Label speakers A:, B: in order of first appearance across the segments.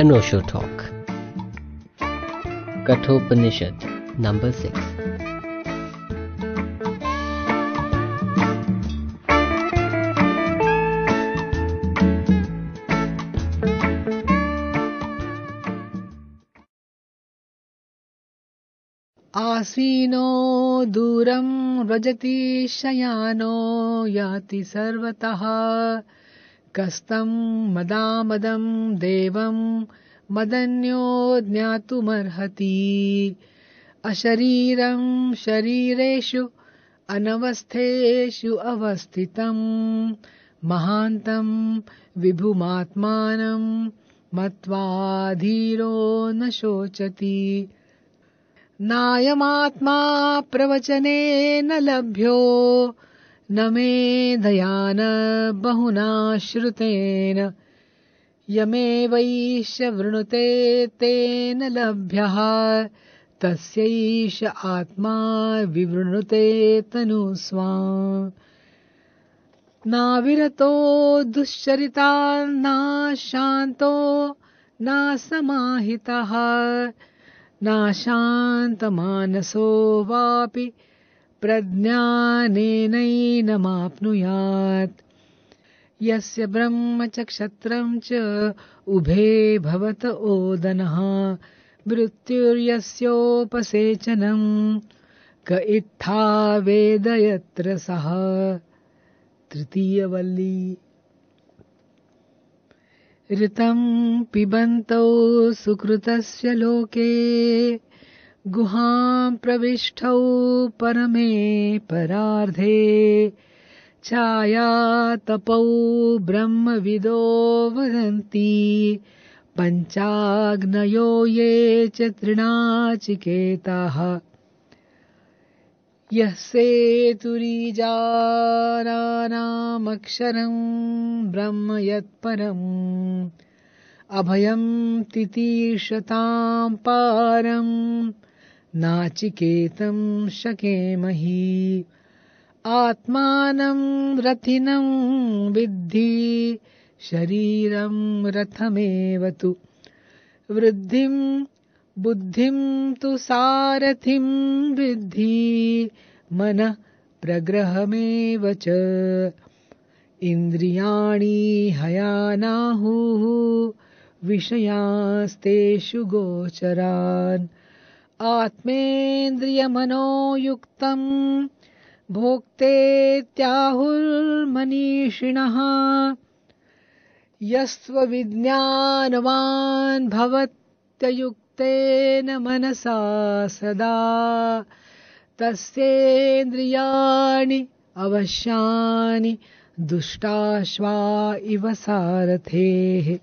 A: And Osho talk Kathopanishad number six
B: आसीनो दूरं व्रजति शयानो याति सर्वतः। कस्तं मदामदं देवं मदन्यो ज्ञातुमर्हति अशरीरं शरीरेषु अनवस्थेषु अवस्थितं। महान्तं विभुमात्मानं मत्वा धीरो न शोचति। नायमात्मा प्रवचने न लभ्यो न मे दयान बहुनाश्रुतेन। यमेवैष वृणुते तेन लभ्यः तस्यैष आत्मा विवृणुते तनु स्वा नाविरतो दुश्चरिता नाशान्तो ना समाहितः। ना शान्तमानसो वापि प्रज्ञानेनैनमाप्नुयात्। यस्य ब्रह्म च क्षत्रं च उभे भवत ओदनः मृत्युर्यस्योपसेचनं क इत्था वेद यत्र सः। तृतीयवल्ली। ऋतं पिबन्तौ सुकृतस्य लोके गुहां प्रविष्टौ परमे परार्धे। छायातपौ ब्रह्मविदो वदन्ति। पञ्चाग्नयो ये च तृणाचिकेताः यः सेतुरीजानामक्षरं ब्रह्म यत्परम्। अभयं तितीर्षतां पारं नाचिकेतं शकेमहि। आत्मानं रथिनं विद्धि शरीरं रथमेव तु। वृद्धिं बुद्धिं तु सारथिं विद्धि मनः प्रग्रहमेव च। इन्द्रियाणि हयानाहुः विषयास्तेषु गोचरान् आत्मेन्द्रियमनोयुक्तं भोक्तेत्याहुर्मनीषिणः यस्त्वविज्ञानवान् भवत्ययुक्तेन मनसा सदा। तस्येन्द्रियाणि अवश्यानि दुष्टाश्वा इव सारथेः।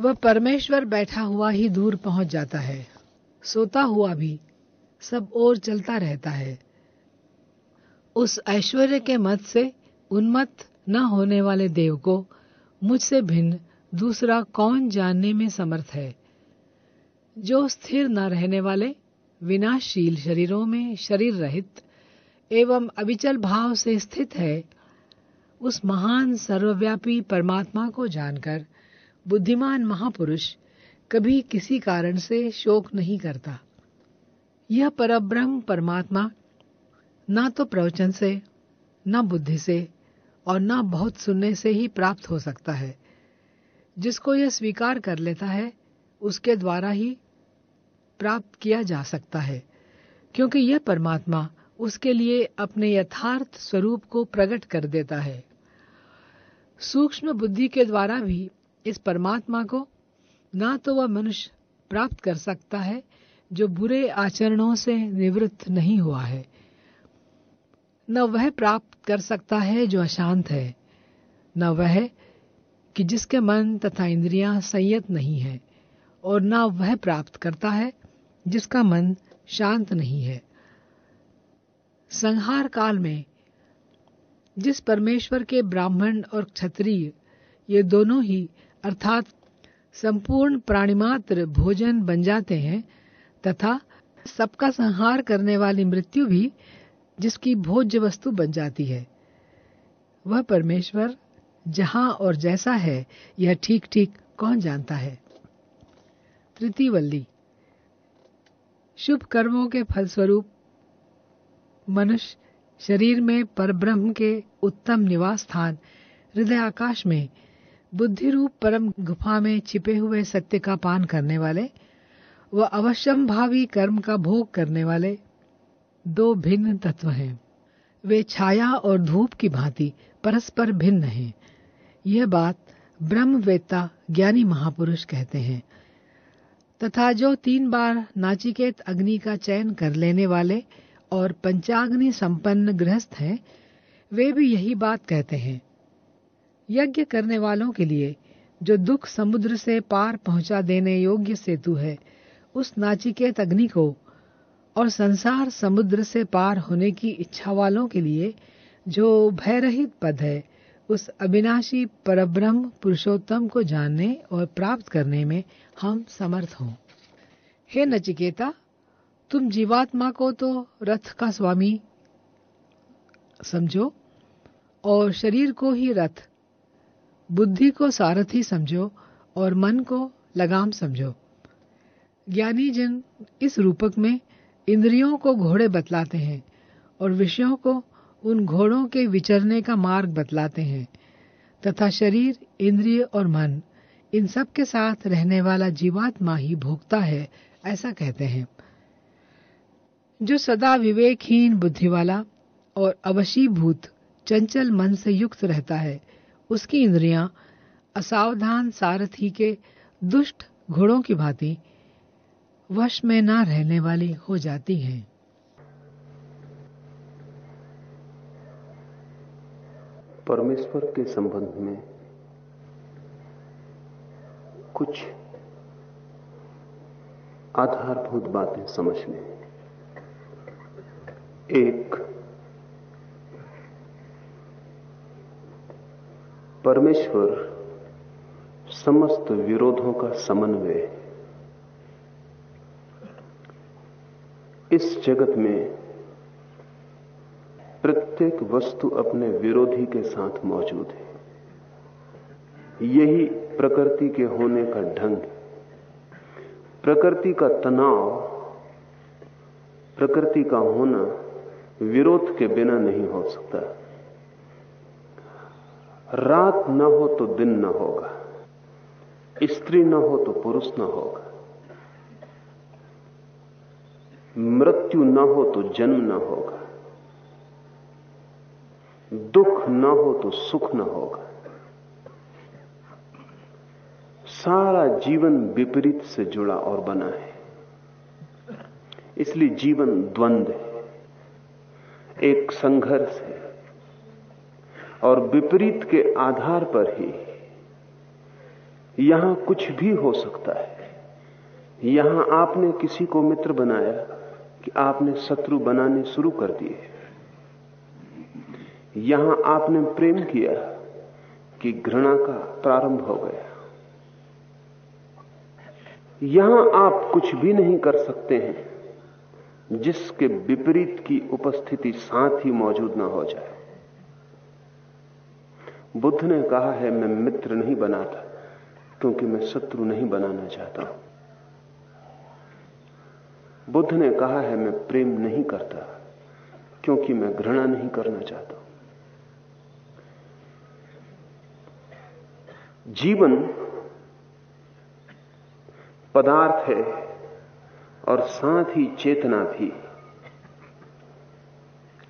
B: वह परमेश्वर बैठा हुआ ही दूर पहुँच जाता है। सोता हुआ भी सब ओर चलता रहता है। उस ऐश्वर्य के मत से उन्मत्त न होने वाले देव को मुझसे भिन्न दूसरा कौन जानने में समर्थ है? जो स्थिर न रहने वाले, विनाशशील शरीरों में शरीर रहित एवं अविचल भाव से स्थित है, उस महान सर्वव्यापी परमात्मा को जानकर बुद्धिमान महापुरुष कभी किसी कारण से शोक नहीं करता। यह परब्रह्म परमात्मा न तो प्रवचन से, न बुद्धि से और न बहुत सुनने से ही प्राप्त हो सकता है। जिसको यह स्वीकार कर लेता है, उसके द्वारा ही प्राप्त किया जा सकता है, क्योंकि यह परमात्मा उसके लिए अपने यथार्थ स्वरूप को प्रकट कर देता है। सूक्ष्म बुद्धि के द्वारा भी इस परमात्मा को ना तो वह मनुष्य प्राप्त कर सकता है, जो बुरे आचरणों से निवृत्त नहीं हुआ है। न वह प्राप्त कर सकता है, जो अशांत है। न वह कि जिसके मन तथा इंद्रियाँ संयत नहीं है, और न वह प्राप्त करता है, जिसका मन शांत नहीं है। संहार काल में जिस परमेश्वर के ब्राह्मण और क्षत्रिय, ये दोनों ही अर्थात संपूर्ण प्राणिमात्र भोजन बन जाते हैं, तथा सबका संहार करने वाली मृत्यु भी जिसकी भोज्य वस्तु बन जाती है। वह परमेश्वर जहाँ और जैसा है, यह ठीक ठीक कौन जानता है? तृतीय वल्ली शुभ कर्मों के फलस्वरूप मनुष्य शरीर में परब्रह्म के उत्तम निवास स्थान हृदय आकाश में बुद्धि रूप परम गुफा में छिपे हुए सत्य का पान करने वाले, व अवश्यम भावी कर्म का भोग करने वाले दो भिन्न तत्व हैं। वे छाया और धूप की भांति परस्पर भिन्न हैं। यह बात ब्रह्मवेत्ता ज्ञानी महापुरुष कहते हैं। तथा जो तीन बार नाचिकेत अग्नि का चयन कर लेने वाले और पंचाग्नि संपन्न गृहस्थ हैं, वे भी यही बात कहते हैं। यज्ञ करने वालों के लिए जो दुख समुद्र से पार पहुँचा देने योग्य सेतु है, उस नाचिकेत अग्नि को और संसार समुद्र से पार होने की इच्छा वालों के लिए जो भयरहित पद है, उस अविनाशी परब्रह्म पुरुषोत्तम को जानने और प्राप्त करने में हम समर्थ हों। हे नचिकेता, तुम जीवात्मा को तो रथ का स्वामी समझो और शरीर को ही रथ बुद्धि को सारथी समझो और मन को लगाम समझो। ज्ञानी जन इस रूपक में इंद्रियों को घोड़े बतलाते हैं और विषयों को उन घोड़ों के विचरने का मार्ग बतलाते हैं, तथा शरीर, इंद्रिय और मन इन सब के साथ रहने वाला जीवात्मा ही भोगता है, ऐसा कहते हैं। जो सदा विवेकहीन बुद्धि वाला और अवशीभूत चंचल मन से युक्त रहता है उसकी इंद्रियाँ असावधान सारथी के दुष्ट घोड़ों की भांति वश में ना रहने वाली हो जाती हैं।
C: परमेश्वर के संबंध में कुछ आधारभूत बातें समझ लें एक परमेश्वर समस्त विरोधों का समन्वय इस जगत में प्रत्येक वस्तु अपने विरोधी के साथ मौजूद है। यही प्रकृति के होने का ढंग है। प्रकृति का तनाव, प्रकृति का होना विरोध के बिना नहीं हो सकता। रात न हो तो दिन न होगा, स्त्री न हो तो पुरुष न होगा, मृत्यु न हो तो जन्म न होगा, दुख न हो तो सुख न होगा। सारा जीवन विपरीत से जुड़ा और बना है, इसलिए जीवन द्वंद्व है, एक संघर्ष है। और विपरीत के आधार पर ही यहाँ कुछ भी हो सकता है। यहाँ आपने किसी को मित्र बनाया कि आपने शत्रु बनाने शुरू कर दिए। यहाँ आपने प्रेम किया कि घृणा का प्रारंभ हो गया। यहाँ आप कुछ भी नहीं कर सकते हैं जिसके विपरीत की उपस्थिति साथ ही मौजूद ना हो जाए। बुद्ध ने कहा है, मैं मित्र नहीं बनाता, क्योंकि मैं शत्रु नहीं बनाना चाहता हूँ. बुद्ध ने कहा है, मैं प्रेम नहीं करता, क्योंकि मैं घृणा नहीं करना चाहता जीवन पदार्थ है और साथ ही चेतना भी।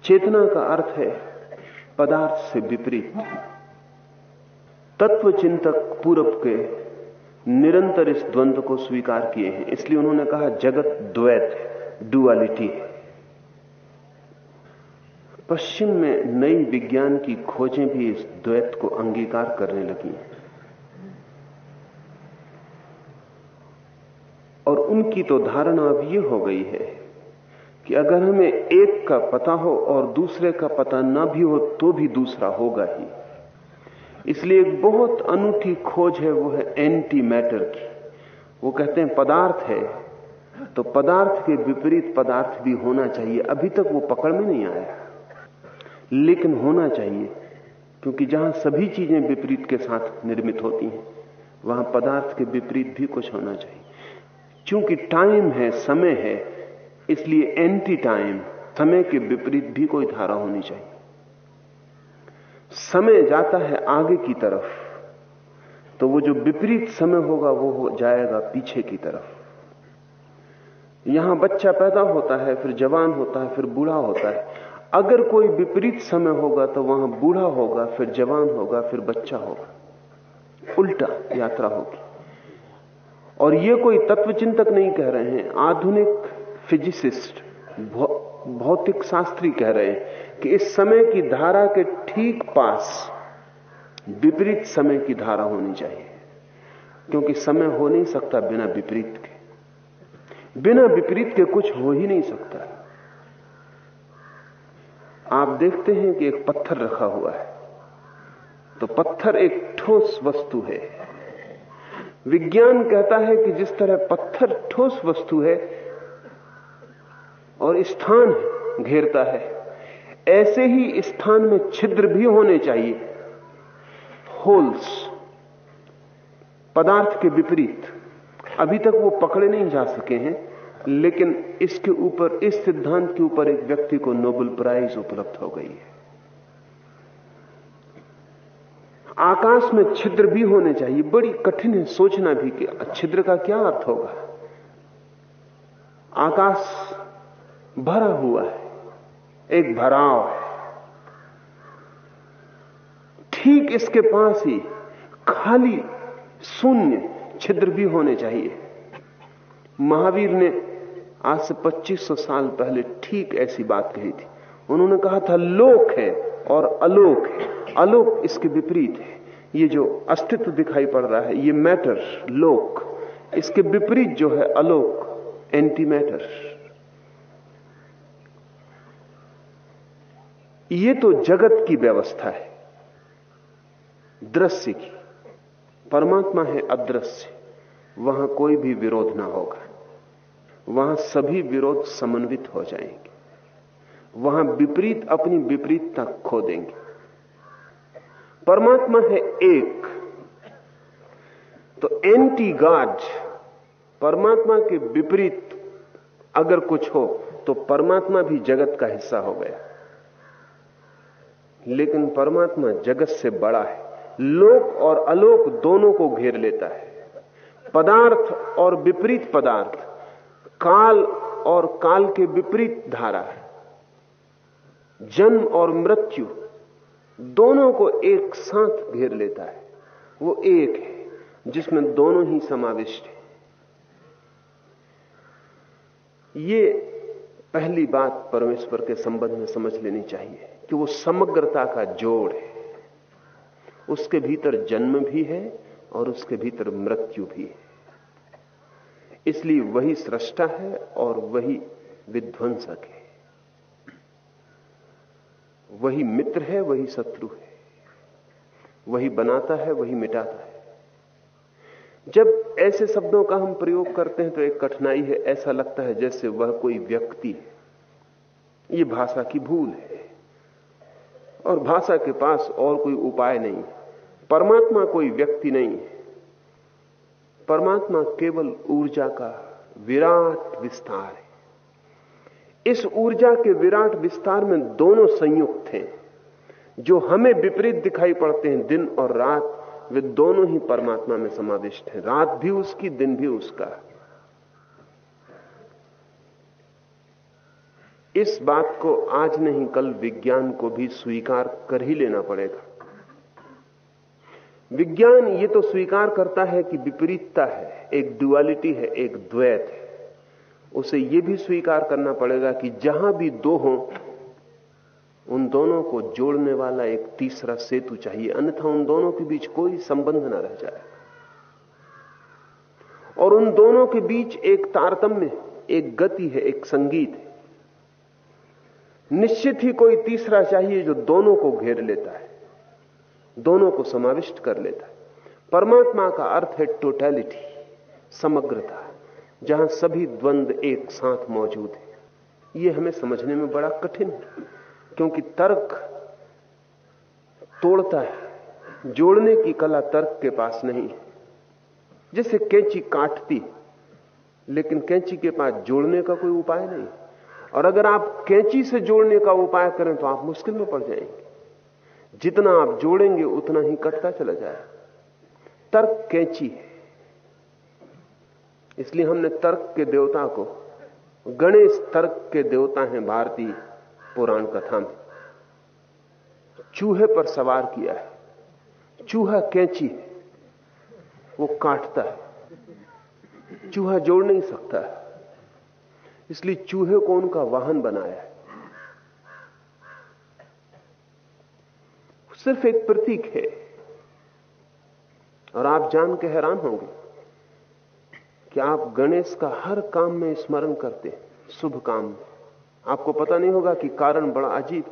C: चेतना का अर्थ है पदार्थ से विपरीत। तत्व चिंतक पूरब के निरंतर इस द्वंद्व को स्वीकार किए हैं। इसलिए उन्होंने कहा, जगत द्वैत डुअलिटी पश्चिम में नई विज्ञान की खोजें भी इस द्वैत को अंगीकार करने लगी हैं। और उनकी तो धारणा अब यह हो गई है कि अगर हमें एक का पता हो और दूसरे का पता ना भी हो तो भी दूसरा होगा ही। इसलिए एक बहुत अनूठी खोज है, वो है एंटी मैटर की। वो कहते हैं, पदार्थ है तो पदार्थ के विपरीत पदार्थ भी होना चाहिए। अभी तक वो पकड़ में नहीं आया। लेकिन होना चाहिए, क्योंकि जहाँ सभी चीज़ें विपरीत के साथ निर्मित होती हैं, वहाँ पदार्थ के विपरीत भी कुछ होना चाहिए। क्योंकि टाइम है, समय है, इसलिए एंटी टाइम समय के विपरीत भी कोई धारा होनी चाहिए। समय जाता है आगे की तरफ़ तो वो जो विपरीत समय होगा वो हो जाएगा पीछे की तरफ़। यहाँ बच्चा पैदा होता है, फिर जवान होता है, फिर बूढ़ा होता है। अगर कोई विपरीत समय होगा तो वहाँ बूढ़ा होगा, फिर जवान होगा, फिर बच्चा होगा। उल्टा यात्रा होगी। और ये कोई तत्वचिंतक नहीं कह रहे हैं, आधुनिक फिजिसिस्ट भौतिक शास्त्री कह रहे हैं। कि इस समय की धारा के ठीक पास विपरीत समय की धारा होनी चाहिए। क्योंकि समय हो नहीं सकता बिना विपरीत के। बिना विपरीत के कुछ हो ही नहीं सकता। आप देखते हैं कि एक पत्थर रखा हुआ है। तो पत्थर एक ठोस वस्तु है। विज्ञान कहता है कि जिस तरह पत्थर ठोस वस्तु है और स्थान घेरता है ऐसे ही स्थान में छिद्र भी होने चाहिए। होल्स, पदार्थ के विपरीत। अभी तक वो पकड़े नहीं जा सके हैं, लेकिन इसके ऊपर, इस सिद्धांत के ऊपर एक व्यक्ति को नोबेल प्राइज उपलब्ध हो गई है। आकाश में छिद्र भी होने चाहिए। बड़ी कठिन है सोचना भी कि छिद्र का क्या अर्थ होगा। आकाश भरा हुआ है। एक भराव है। ठीक इसके पास ही खाली शून्य छिद्र भी होने चाहिए। महावीर ने आज से 2500 साल पहले ठीक ऐसी बात कही थी। उन्होंने कहा था, लोक है और अलोक है। अलोक इसके विपरीत है। ये जो अस्तित्व दिखाई पड़ रहा है, ये मैटर, लोक। इसके विपरीत जो है अलोक एंटी मैटर ये तो जगत की व्यवस्था है। दृश्य की। परमात्मा है अदृश्य। वहाँ कोई भी विरोध ना होगा। वहाँ सभी विरोध समन्वित हो जाएँगे। वहाँ विपरीत अपनी विपरीतता खो देंगे। परमात्मा है एक। तो एंटी गॉड, परमात्मा के विपरीत अगर कुछ हो तो परमात्मा भी जगत का हिस्सा हो गया। लेकिन परमात्मा जगत से बड़ा है। लोक और अलोक दोनों को घेर लेता है। पदार्थ और विपरीत पदार्थ, काल और काल के विपरीत धारा है। जन्म और मृत्यु दोनों को एक साथ घेर लेता है। वो एक है, जिसमें दोनों ही समाविष्ट है। ये पहली बात परमेश्वर के संबंध में समझ लेनी चाहिए कि वो समग्रता का जोड़ है। उसके भीतर जन्म भी है और उसके भीतर मृत्यु भी है। इसलिए वही सृष्टा है और वही विध्वंसक है। वही मित्र है, वही शत्रु है। वही बनाता है, वही मिटाता है। जब ऐसे शब्दों का हम प्रयोग करते हैं तो एक कठिनाई है, ऐसा लगता है जैसे वह कोई व्यक्ति है। ये भाषा की भूल है। और भाषा के पास और कोई उपाय नहीं परमात्मा कोई व्यक्ति नहीं है। परमात्मा केवल ऊर्जा का विराट विस्तार है। इस ऊर्जा के विराट विस्तार में दोनों संयुक्त हैं, जो हमें विपरीत दिखाई पड़ते हैं दिन और रात। वे दोनों ही परमात्मा में समाविष्ट हैं। रात भी उसकी, दिन भी उसका। इस बात को आज नहीं, कल विज्ञान को भी स्वीकार कर ही लेना पड़ेगा। विज्ञान ये तो स्वीकार करता है कि विपरीतता है, एक डुअलिटी है, एक द्वैत है। उसे यह भी स्वीकार करना पड़ेगा कि जहाँ भी दो हों उन दोनों को जोड़ने वाला एक तीसरा सेतु चाहिए। अन्यथा उन दोनों के बीच कोई संबंध ना रह जाए। और उन दोनों के बीच एक तारतम्य, एक गति है, एक संगीत है। निश्चित ही कोई तीसरा चाहिए जो दोनों को घेर लेता है, दोनों को समाविष्ट कर लेता है। परमात्मा का अर्थ है टोटैलिटी समग्रता, जहाँ सभी द्वंद एक साथ मौजूद है। यह हमें समझने में बड़ा कठिन है। क्योंकि तर्क तोड़ता है। जोड़ने की कला तर्क के पास नहीं जैसे कैंची काटती लेकिन कैंची के पास जोड़ने का कोई उपाय नहीं और अगर आप कैंची से जोड़ने का उपाय करें तो आप मुश्किल में पड़ जाएँगे। जितना आप जोड़ेंगे, उतना ही कटता चला जाए तर्क कैंची है। इसलिए हमने तर्क के देवता को, गणेश तर्क के देवता हैं भारतीय। पुराण कथा में। चूहे पर सवार किया है। चूहा कैंची है। वो काटता है। चूहा जोड़ नहीं सकता है। इसलिए चूहे को उनका वाहन बनाया है। सिर्फ़ एक प्रतीक है। और आप जान के हैरान होंगे कि आप गणेश का हर काम में स्मरण करते शुभ काम में। आपको पता नहीं होगा कि कारण बड़ा अजीब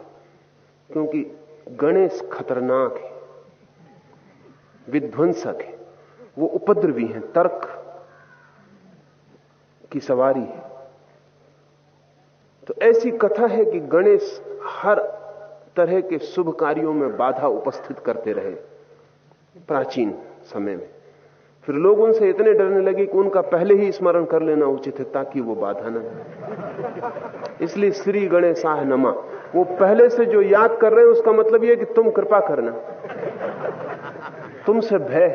C: क्योंकि गणेश खतरनाक है, विध्वंसक है, वो उपद्रवी हैं, तर्क की सवारी है। तो ऐसी कथा है कि गणेश हर तरह के शुभ कार्यों में बाधा उपस्थित करते रहे प्राचीन समय में। फिर लोग उनसे इतने डरने लगे कि उनका पहले ही स्मरण कर लेना उचित है ताकि वो बाधा न इसलिए श्री गणेशाह नमा, वो पहले से जो याद कर रहे हैं, उसका मतलब यह कि तुम कृपा करना। तुमसे भय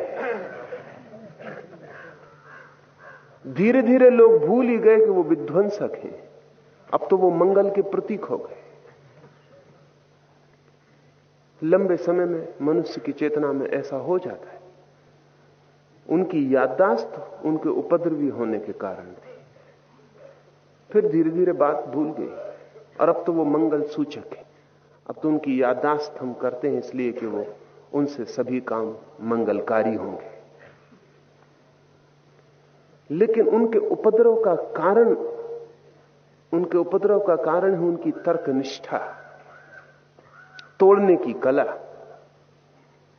C: धीरे धीरे लोग भूल ही गए कि वो विध्वंसक हैं। अब तो वो मंगल के प्रतीक हो गए। लंबे समय में मनुष्य की चेतना में ऐसा हो जाता है। उनकी याददाश्त उनके उपद्रवी होने के कारण। थी फिर धीरे धीरे बात भूल गई, और अब तो वो मंगल सूचक है। अब तो उनकी याददाश्त हम करते हैं इसलिए कि वो उनसे सभी काम मंगलकारी होंगे। लेकिन उनके उपद्रव का कारण, उनके उपद्रव का कारण है उनकी तर्क निष्ठा तोड़ने की कला,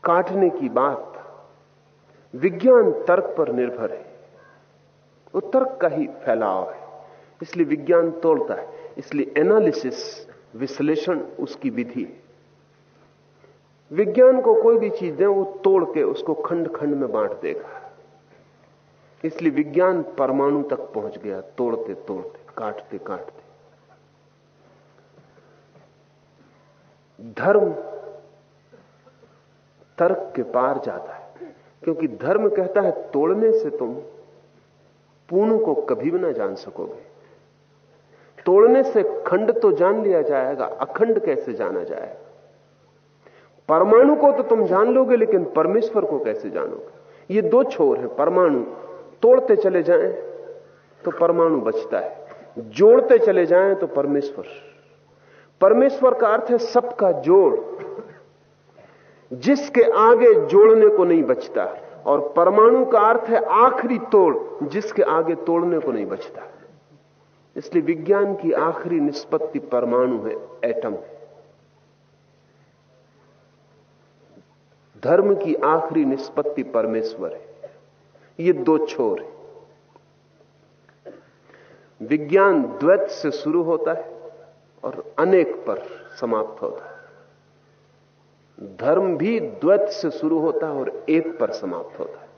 C: काटने की बात विज्ञान तर्क पर निर्भर है। वो तर्क का ही फैलाव है। इसलिए विज्ञान तोड़ता है। इसलिए एनालिसिस विश्लेषण उसकी विधि है। विज्ञान को कोई भी चीज़ दे, वो तोड़ के उसको खंड खंड में बांट देगा। इसलिए विज्ञान परमाणु तक पहुँच गया, तोड़ते तोड़ते, काटते काटते। धर्म तर्क के पार जाता है। क्योंकि धर्म कहता है, तोड़ने से तुम पूर्ण को कभी भी ना जान सकोगे। तोड़ने से खंड तो जान लिया जाएगा, अखंड कैसे जाना जाएगा? परमाणु को तो तुम जान लोगे, लेकिन परमेश्वर को कैसे जानोगे? ये दो छोर है, परमाणु। तोड़ते चले जाएँ तो परमाणु बचता है। जोड़ते चले जाएँ तो परमेश्वर। परमेश्वर का अर्थ है सबका जोड़। जिसके आगे जोड़ने को नहीं बचता। और परमाणु का अर्थ है आखिरी तोड़, जिसके आगे तोड़ने को नहीं बचता। इसलिए विज्ञान की आखिरी निष्पत्ति परमाणु है, एटम है। धर्म की आखिरी निष्पत्ति परमेश्वर है। ये दो छोर है। विज्ञान द्वैत से शुरू होता है और अनेक पर समाप्त होता है। धर्म भी द्वैत से शुरू होता है और एक पर समाप्त होता है।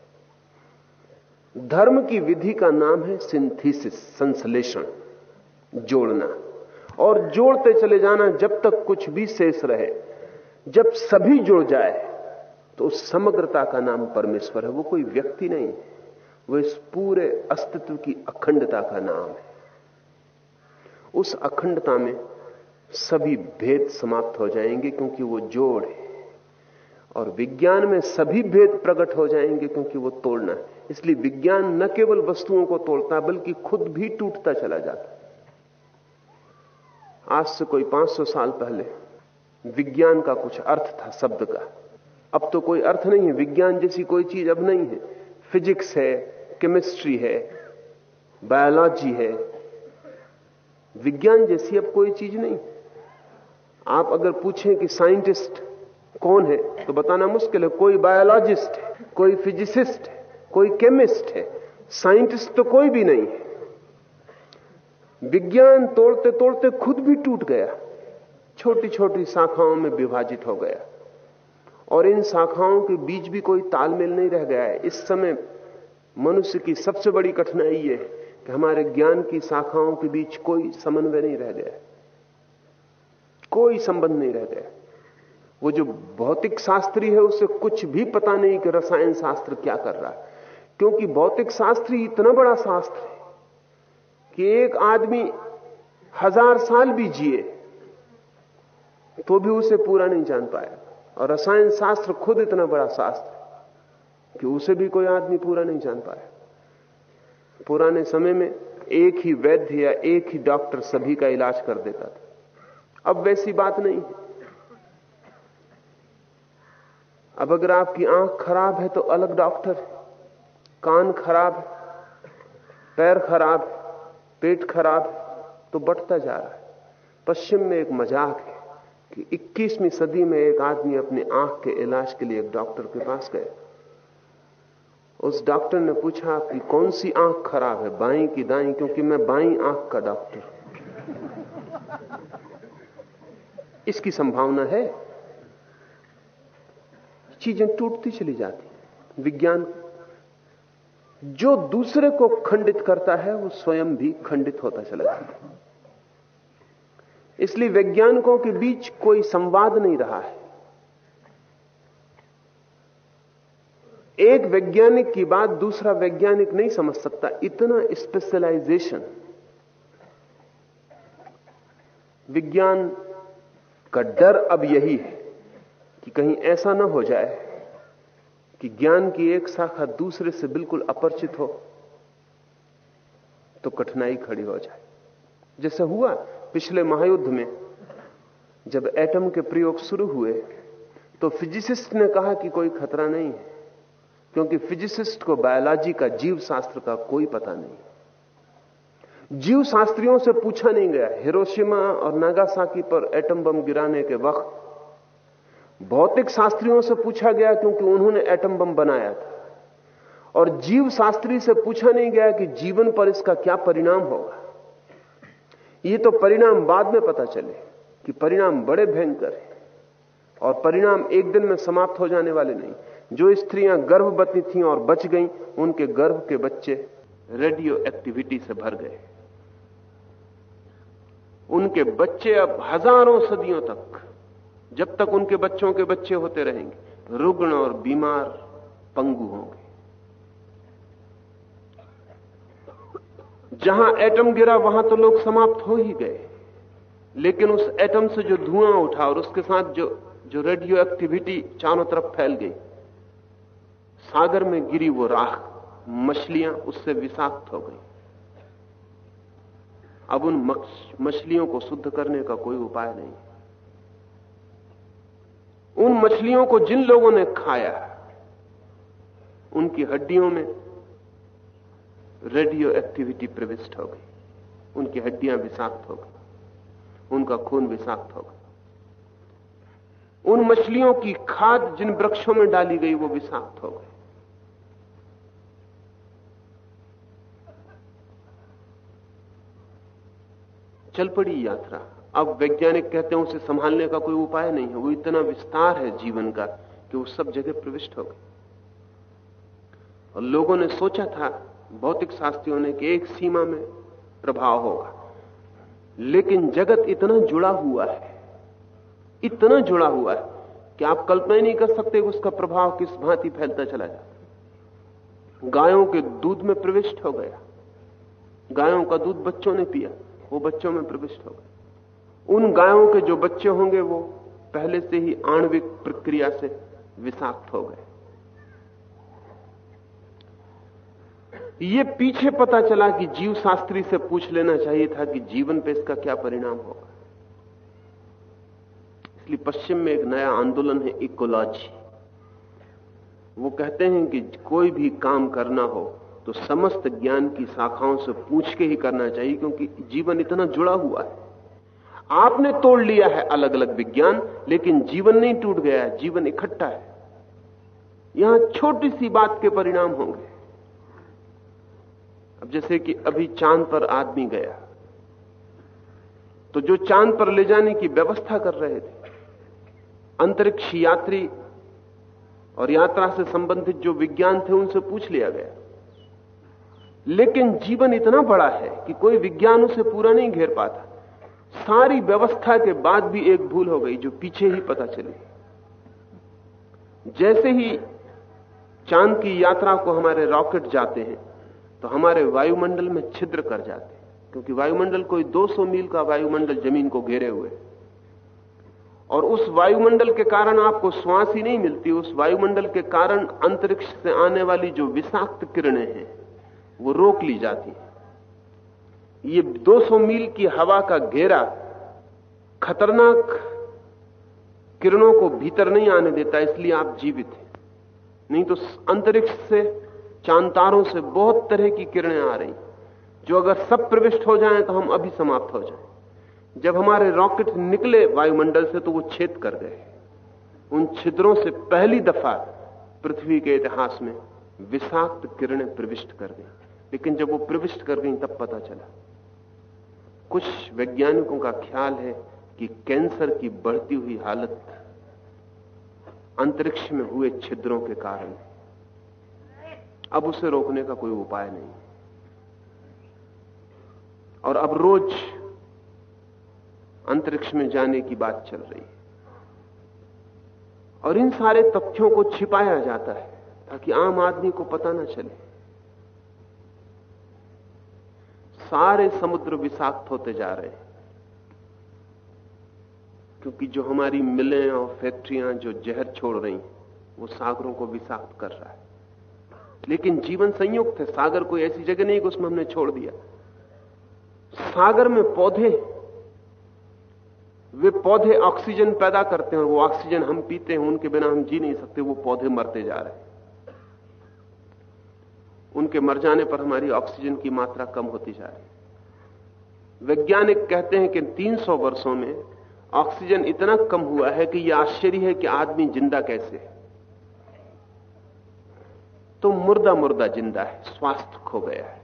C: धर्म की विधि का नाम है सिंथीसिस, संश्लेषण, जोड़ना। और जोड़ते चले जाना, जब तक कुछ भी शेष रहे, जब सभी जुड़ जाए तो उस समग्रता का नाम परमेश्वर है। वो कोई व्यक्ति नहीं है। वो इस पूरे अस्तित्व की अखंडता का नाम है। उस अखंडता में सभी भेद समाप्त हो जाएँगे, क्योंकि वो जोड़ है। और विज्ञान में सभी भेद प्रकट हो जाएँगे क्योंकि वो तोड़ना है। इसलिए विज्ञान न केवल वस्तुओं को तोड़ता बल्कि खुद भी टूटता चला जाता आज से कोई 500 साल पहले विज्ञान का कुछ अर्थ था शब्द का। अब तो कोई अर्थ नहीं है। विज्ञान जैसी कोई चीज़ अब नहीं है। फिजिक्स है, केमिस्ट्री है, बायोलॉजी है। विज्ञान जैसी अब कोई चीज़ नहीं। आप अगर पूछें कि साइंटिस्ट कौन है? तो बताना मुश्किल है। कोई बायोलॉजिस्ट है, कोई फिजिसिस्ट है, कोई केमिस्ट है। साइंटिस्ट तो कोई भी नहीं है। विज्ञान तोड़ते तोड़ते खुद भी टूट गया। छोटी छोटी शाखाओं में विभाजित हो गया। और इन शाखाओं के बीच भी कोई तालमेल नहीं रह गया है। इस समय मनुष्य की सबसे बड़ी कठिनाई यह है कि हमारे ज्ञान की शाखाओं के बीच कोई समन्वय नहीं रह गया कोई संबंध नहीं रह गया वो जो भौतिक शास्त्री है, उसे कुछ भी पता नहीं कि रसायन शास्त्र क्या कर रहा है। क्योंकि भौतिक शास्त्री इतना बड़ा शास्त्र है कि एक आदमी हज़ार साल भी जिए तो भी उसे पूरा नहीं जान पाया। और रसायन शास्त्र खुद इतना बड़ा शास्त्र कि उसे भी कोई आदमी पूरा नहीं जान पाया। पुराने समय में एक ही वैद्य या एक ही डॉक्टर सभी का इलाज कर देता था। अब वैसी बात नहीं है। अब अगर आपकी आँख खराब है तो अलग डॉक्टर कान खराब है, पैर खराब है, पेट खराब है तो बढ़ता जा रहा है। पश्चिम में एक मज़ाक है कि 21वीं सदी में एक आदमी अपनी आँख के इलाज के लिए एक डॉक्टर के पास गए उस डॉक्टर ने पूछा कि कौन सी आँख खराब है, बाई की दाई, क्योंकि मैं बाई आँख का डॉक्टर इसकी संभावना है? चीज़ें टूटती चली जाती विज्ञान जो दूसरे को खंडित करता है, वो स्वयं भी खंडित होता चला जाता है। इसलिए वैज्ञानिकों के बीच कोई संवाद नहीं रहा है। एक वैज्ञानिक की बात दूसरा वैज्ञानिक नहीं समझ सकता। इतना स्पेशलाइजेशन विज्ञान का डर अब यही है। कि कहीं ऐसा ना हो जाए कि ज्ञान की एक शाखा दूसरे से बिल्कुल अपरिचित हो तो कठिनाई खड़ी हो जाए। जैसे हुआ पिछले महायुद्ध में, जब एटम के प्रयोग शुरू हुए तो फिजिसिस्ट ने कहा कि कोई खतरा नहीं है, क्योंकि फिजिसिस्ट को बायोलॉजी का जीव शास्त्र का कोई पता नहीं। जीव शास्त्रियों से पूछा नहीं गया, हिरोशिमा और नागासाकी पर एटम बम गिराने के वक्त भौतिक शास्त्रियों से पूछा गया क्योंकि उन्होंने एटम बम बनाया था। और जीव शास्त्री से पूछा नहीं गया कि जीवन पर इसका क्या परिणाम होगा। ये तो परिणाम बाद में पता चले कि परिणाम बड़े भयंकर है। और परिणाम एक दिन में समाप्त हो जाने वाले नहीं। जो स्त्रियाँ गर्भवती थीं और बच गईं, उनके गर्भ के बच्चे रेडियो एक्टिविटी से भर गए। उनके बच्चे अब हज़ारों सदियों तक जब तक उनके बच्चों के बच्चे होते रहेंगे, रुग्ण और बीमार पंगु होंगे। जहाँ एटम गिरा, वहाँ तो लोग समाप्त हो ही गए। लेकिन उस एटम से जो धुआँ उठा और उसके साथ जो जो रेडियो एक्टिविटी चारों तरफ़ फैल गई, सागर में गिरी वो राख, मछलियाँ उससे विषाक्त हो गई। अब उन मछलियों को शुद्ध करने का कोई उपाय नहीं। उन मछलियों को जिन लोगों ने खाया उनकी हड्डियों में रेडियो एक्टिविटी प्रविष्ट हो गई। उनकी हड्डियाँ विषाक्त हो गई। उनका खून विषाक्त हो गया। उन मछलियों की खाद जिन वृक्षों में डाली गई, वो विषाक्त हो गई। चल पड़ी यात्रा। अब वैज्ञानिक कहते हैं उसे संभालने का कोई उपाय नहीं है। वो इतना विस्तार है जीवन का कि वो सब जगह प्रविष्ट हो गए। और लोगों ने सोचा था, भौतिक शास्त्रियों ने कि एक सीमा में प्रभाव होगा। लेकिन जगत इतना जुड़ा हुआ है, इतना जुड़ा हुआ है कि आप कल्पना ही नहीं कर सकते कि उसका प्रभाव किस भांति फैलता चला जाता गायों के दूध में प्रविष्ट हो गया। गायों का दूध बच्चों ने पिया, वो बच्चों में प्रविष्ट हो गया। उन गायों के जो बच्चे होंगे वो पहले से ही आणविक प्रक्रिया से विषाक्त हो गए। ये पीछे पता चला कि जीव शास्त्री से पूछ लेना चाहिए था कि जीवन पे इसका क्या परिणाम होगा। इसलिए पश्चिम में एक नया आंदोलन है, इकोलॉजी। वो कहते हैं कि कोई भी काम करना हो तो समस्त ज्ञान की शाखाओं से पूछ के ही करना चाहिए, क्योंकि जीवन इतना जुड़ा हुआ है। आपने तोड़ लिया है अलग अलग विज्ञान, लेकिन जीवन नहीं टूट गया है जीवन इकट्ठा है। यहाँ छोटी सी बात के परिणाम होंगे। अब जैसे कि अभी चाँद पर आदमी गया तो जो चाँद पर ले जाने की व्यवस्था कर रहे थे, अंतरिक्ष यात्री और यात्रा से संबंधित जो विज्ञान थे, उनसे पूछ लिया गया। लेकिन जीवन इतना बड़ा है कि कोई विज्ञान उसे पूरा नहीं घेर पाता। सारी व्यवस्था के बाद भी एक भूल हो गई, जो पीछे ही पता चली। जैसे ही चाँद की यात्रा को हमारे रॉकेट जाते हैं तो हमारे वायुमंडल में छिद्र कर जाते हैं, क्योंकि वायुमंडल कोई 200 मील का वायुमंडल ज़मीन को घेरे हुए और उस वायुमंडल के कारण आपको श्वास ही नहीं मिलती, उस वायुमंडल के कारण अंतरिक्ष से आने वाली जो विषाक्त किरणें हैं, वो रोक ली जाती है। ये 200 मील की हवा का घेरा खतरनाक किरणों को भीतर नहीं आने देता, इसलिए आप जीवित हैं। नहीं तो अंतरिक्ष से चांतारों से बहुत तरह की किरणें आ रही। जो अगर सब प्रविष्ट हो जाएँ तो हम अभी समाप्त हो जाएँ। जब हमारे रॉकेट निकले वायुमंडल से तो वो छेद कर गए। उन छिद्रों से पहली दफ़ा पृथ्वी के इतिहास में विषाक्त किरणें प्रविष्ट कर गई। लेकिन जब वो प्रविष्ट कर गई, तब पता चला कुछ वैज्ञानिकों का ख्याल है कि कैंसर की बढ़ती हुई हालत अंतरिक्ष में हुए छिद्रों के कारण अब उसे रोकने का कोई उपाय नहीं और अब रोज अंतरिक्ष में जाने की बात चल रही है। और इन सारे तथ्यों को छिपाया जाता है ताकि आम आदमी को पता ना चले। सारे समुद्र विषाक्त होते जा रहे हैं। क्योंकि जो हमारी मिलें और फैक्ट्रियाँ, जो जहर छोड़ रही वो सागरों को विषाक्त कर रहा है। लेकिन जीवन संयुक्त है। सागर कोई ऐसी जगह नहीं कि उसमें हमने छोड़ दिया। सागर में पौधे, वे पौधे ऑक्सीजन पैदा करते हैं और वो ऑक्सीजन हम पीते हैं, उनके बिना हम जी नहीं सकते, वो पौधे मरते जा रहे हैं। उनके मर जाने पर हमारी ऑक्सीजन की मात्रा कम होती जा रही वैज्ञानिक कहते हैं कि 300 वर्षों में ऑक्सीजन इतना कम हुआ है कि यह आश्चर्य है कि आदमी ज़िंदा कैसे है। तो मुर्दा मुर्दा ज़िंदा है, स्वास्थ्य खो गया है।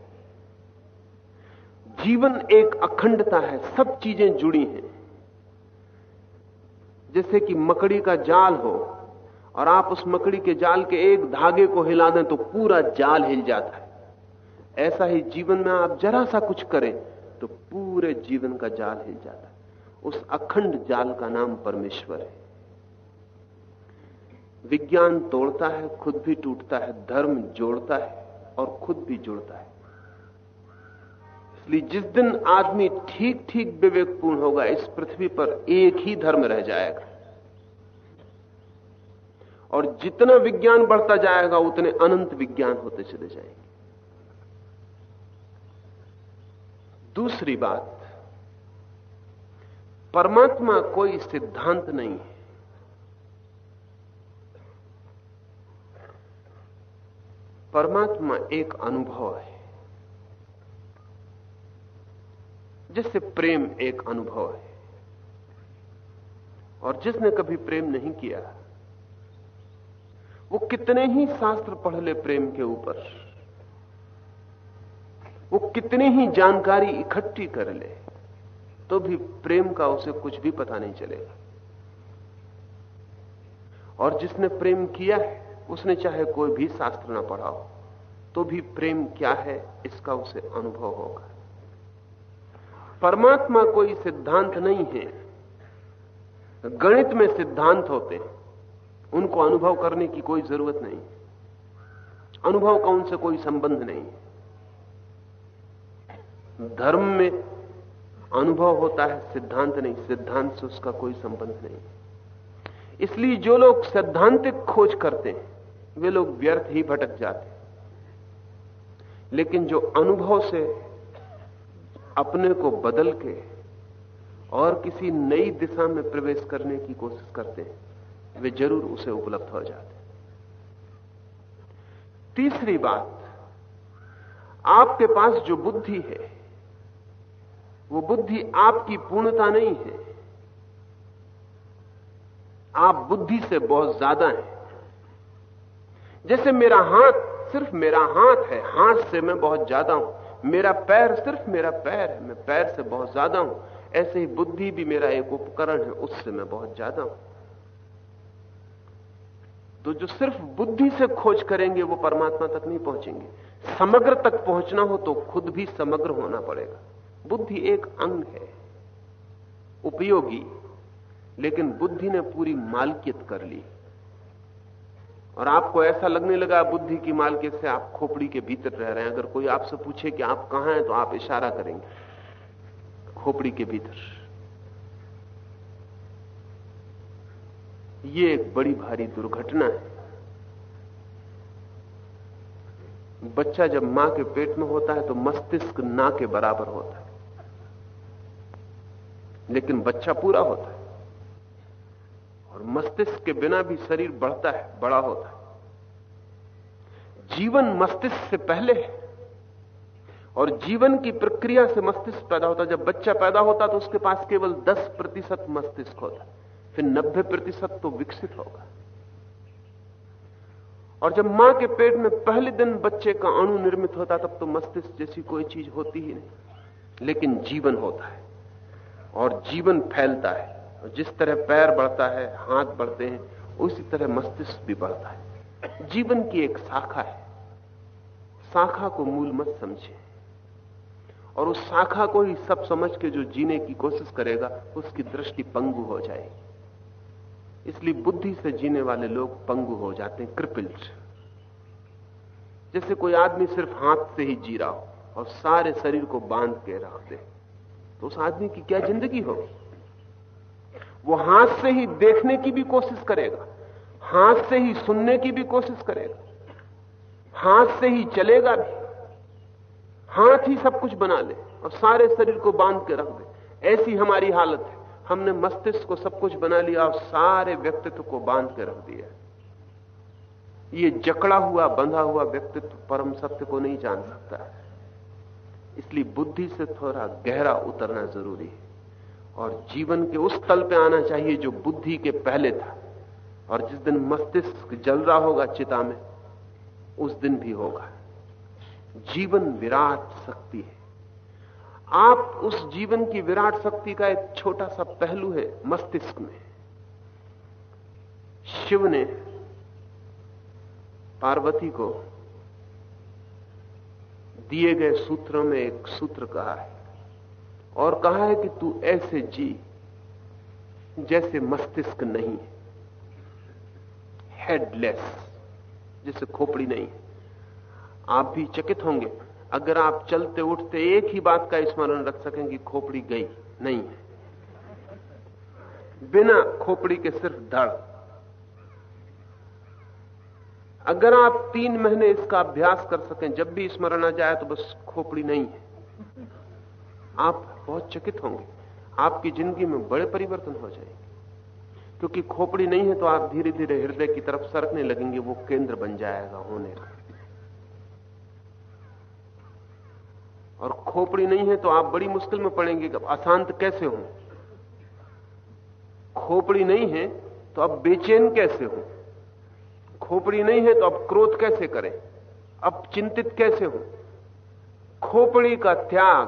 C: जीवन एक अखंडता है, सब चीज़ें जुड़ी हैं। जैसे कि मकड़ी का जाल हो और आप उस मकड़ी के जाल के एक धागे को हिला दें तो पूरा जाल हिल जाता है। ऐसा ही जीवन में आप जरा सा कुछ करें तो पूरे जीवन का जाल हिल जाता है। उस अखंड जाल का नाम परमेश्वर है। विज्ञान तोड़ता है, खुद भी टूटता है, धर्म जोड़ता है और खुद भी जुड़ता है। इसलिए जिस दिन आदमी ठीक ठीक विवेकपूर्ण होगा, इस पृथ्वी पर एक ही धर्म रह जाएगा। और जितना विज्ञान बढ़ता जाएगा, उतने अनंत विज्ञान होते चले जाएँगे। दूसरी बात, परमात्मा कोई सिद्धांत नहीं है। परमात्मा एक अनुभव है। जिससे प्रेम एक अनुभव है, और जिसने कभी प्रेम नहीं किया वो कितने ही शास्त्र पढ़ ले प्रेम के ऊपर। वो कितनी ही जानकारी इकट्ठी कर ले तो भी प्रेम का उसे कुछ भी पता नहीं चलेगा। और जिसने प्रेम किया है, उसने चाहे कोई भी शास्त्र ना पढ़ा हो तो भी प्रेम क्या है, इसका उसे अनुभव होगा। परमात्मा कोई सिद्धांत नहीं है, गणित में सिद्धांत होते हैं। उनको अनुभव करने की कोई ज़रूरत नहीं। अनुभव का उनसे कोई संबंध नहीं। धर्म में अनुभव होता है, सिद्धांत नहीं। सिद्धांत से उसका कोई संबंध नहीं। इसलिए जो लोग सैद्धांतिक खोज करते हैं, वे लोग व्यर्थ ही भटक जाते हैं। लेकिन जो अनुभव से अपने को बदल के और किसी नई दिशा में प्रवेश करने की कोशिश करते हैं वे ज़रूर उसे उपलब्ध हो जाते। तीसरी बात, आपके पास जो बुद्धि है, वो बुद्धि आपकी पूर्णता नहीं है। आप बुद्धि से बहुत ज़्यादा हैं। जैसे मेरा हाथ सिर्फ़ मेरा हाथ है, हाथ से मैं बहुत ज़्यादा हूँ। मेरा पैर सिर्फ़ मेरा पैर है, मैं पैर से बहुत ज़्यादा हूँ। ऐसे ही बुद्धि भी मेरा एक उपकरण है, उससे मैं बहुत ज़्यादा हूँ। तो जो सिर्फ़ बुद्धि से खोज करेंगे, वो परमात्मा तक नहीं पहुँचेंगे। समग्र तक पहुँचना हो तो खुद भी समग्र होना पड़ेगा। बुद्धि एक अंग है, उपयोगी, लेकिन बुद्धि ने पूरी मालकियत कर ली। और आपको ऐसा लगने लगा, बुद्धि की मालकियत से आप खोपड़ी के भीतर रह रहे हैं। अगर कोई आपसे पूछे कि आप कहाँ हैं तो आप इशारा करेंगे, खोपड़ी के भीतर। ये एक बड़ी भारी दुर्घटना है। बच्चा जब माँ के पेट में होता है तो मस्तिष्क ना के बराबर होता है। लेकिन बच्चा पूरा होता है। और मस्तिष्क के बिना भी शरीर बढ़ता है, बड़ा होता है। जीवन मस्तिष्क से पहले है। और जीवन की प्रक्रिया से मस्तिष्क पैदा होता है। जब बच्चा पैदा होता है तो उसके पास केवल 10 प्रतिशत मस्तिष्क होता फिर 90 प्रतिशत तो विकसित होगा। और जब माँ के पेट में पहले दिन बच्चे का अणु निर्मित होता, तब तो मस्तिष्क जैसी कोई चीज़ होती ही नहीं, लेकिन जीवन होता है, और जीवन फैलता है, और जिस तरह पैर बढ़ता है, हाथ बढ़ते हैं, उसी तरह मस्तिष्क भी बढ़ता है। जीवन की एक शाखा है। शाखा को मूल मत समझे और उस शाखा को ही सब समझ के जो जीने की कोशिश करेगा, उसकी दृष्टि पंगु हो जाएगी। इसलिए बुद्धि से जीने वाले लोग पंगु हो जाते हैं क्रिपिल्ड जैसे कोई आदमी सिर्फ़ हाथ से ही जी रहा हो और सारे शरीर को बाँध के रख दे तो उस आदमी की क्या ज़िंदगी होगी? वो हाथ से ही देखने की भी कोशिश करेगा, हाथ से ही सुनने की भी कोशिश करेगा, हाथ से ही चलेगा भी, हाथ ही सब कुछ बना ले और सारे शरीर को बाँध के रख दे। ऐसी हमारी हालत है। हमने मस्तिष्क को सब कुछ बना लिया और सारे व्यक्तित्व को बाँध के रख दिया। ये जकड़ा हुआ, बंधा हुआ व्यक्तित्व परम सत्य को नहीं जान सकता इसलिए बुद्धि से थोड़ा गहरा उतरना ज़रूरी है। और जीवन के उस तल पे आना चाहिए जो बुद्धि के पहले था। और जिस दिन मस्तिष्क जल रहा होगा चिता में, उस दिन भी होगा। जीवन विराट शक्ति है। आप उस जीवन की विराट शक्ति का एक छोटा सा पहलू है मस्तिष्क में। शिव ने पार्वती को दिए गए सूत्रों में एक सूत्र कहा है और कहा है कि तू ऐसे जी जैसे मस्तिष्क नहीं हेडलेस जैसे खोपड़ी नहीं आप भी चकित होंगे। अगर आप चलते उठते एक ही बात का स्मरण रख सकें कि खोपड़ी गई, नहीं है। बिना खोपड़ी के सिर्फ़ धड़ अगर आप तीन महीने इसका अभ्यास कर सकें, जब भी स्मरण आ जाए तो बस खोपड़ी नहीं है। आप बहुत चकित होंगे। आपकी ज़िंदगी में बड़े परिवर्तन हो जाएँगे। क्योंकि खोपड़ी नहीं है तो आप धीरे धीरे हृदय की तरफ़ सरकने लगेंगे, वो केंद्र बन जाएगा होने का। और खोपड़ी नहीं है तो आप बड़ी मुश्किल में पड़ेंगे कि अशांत कैसे हो? खोपड़ी नहीं है तो अब बेचैन कैसे हो? खोपड़ी नहीं है तो अब क्रोध कैसे करें? अब चिंतित कैसे हो? खोपड़ी का त्याग,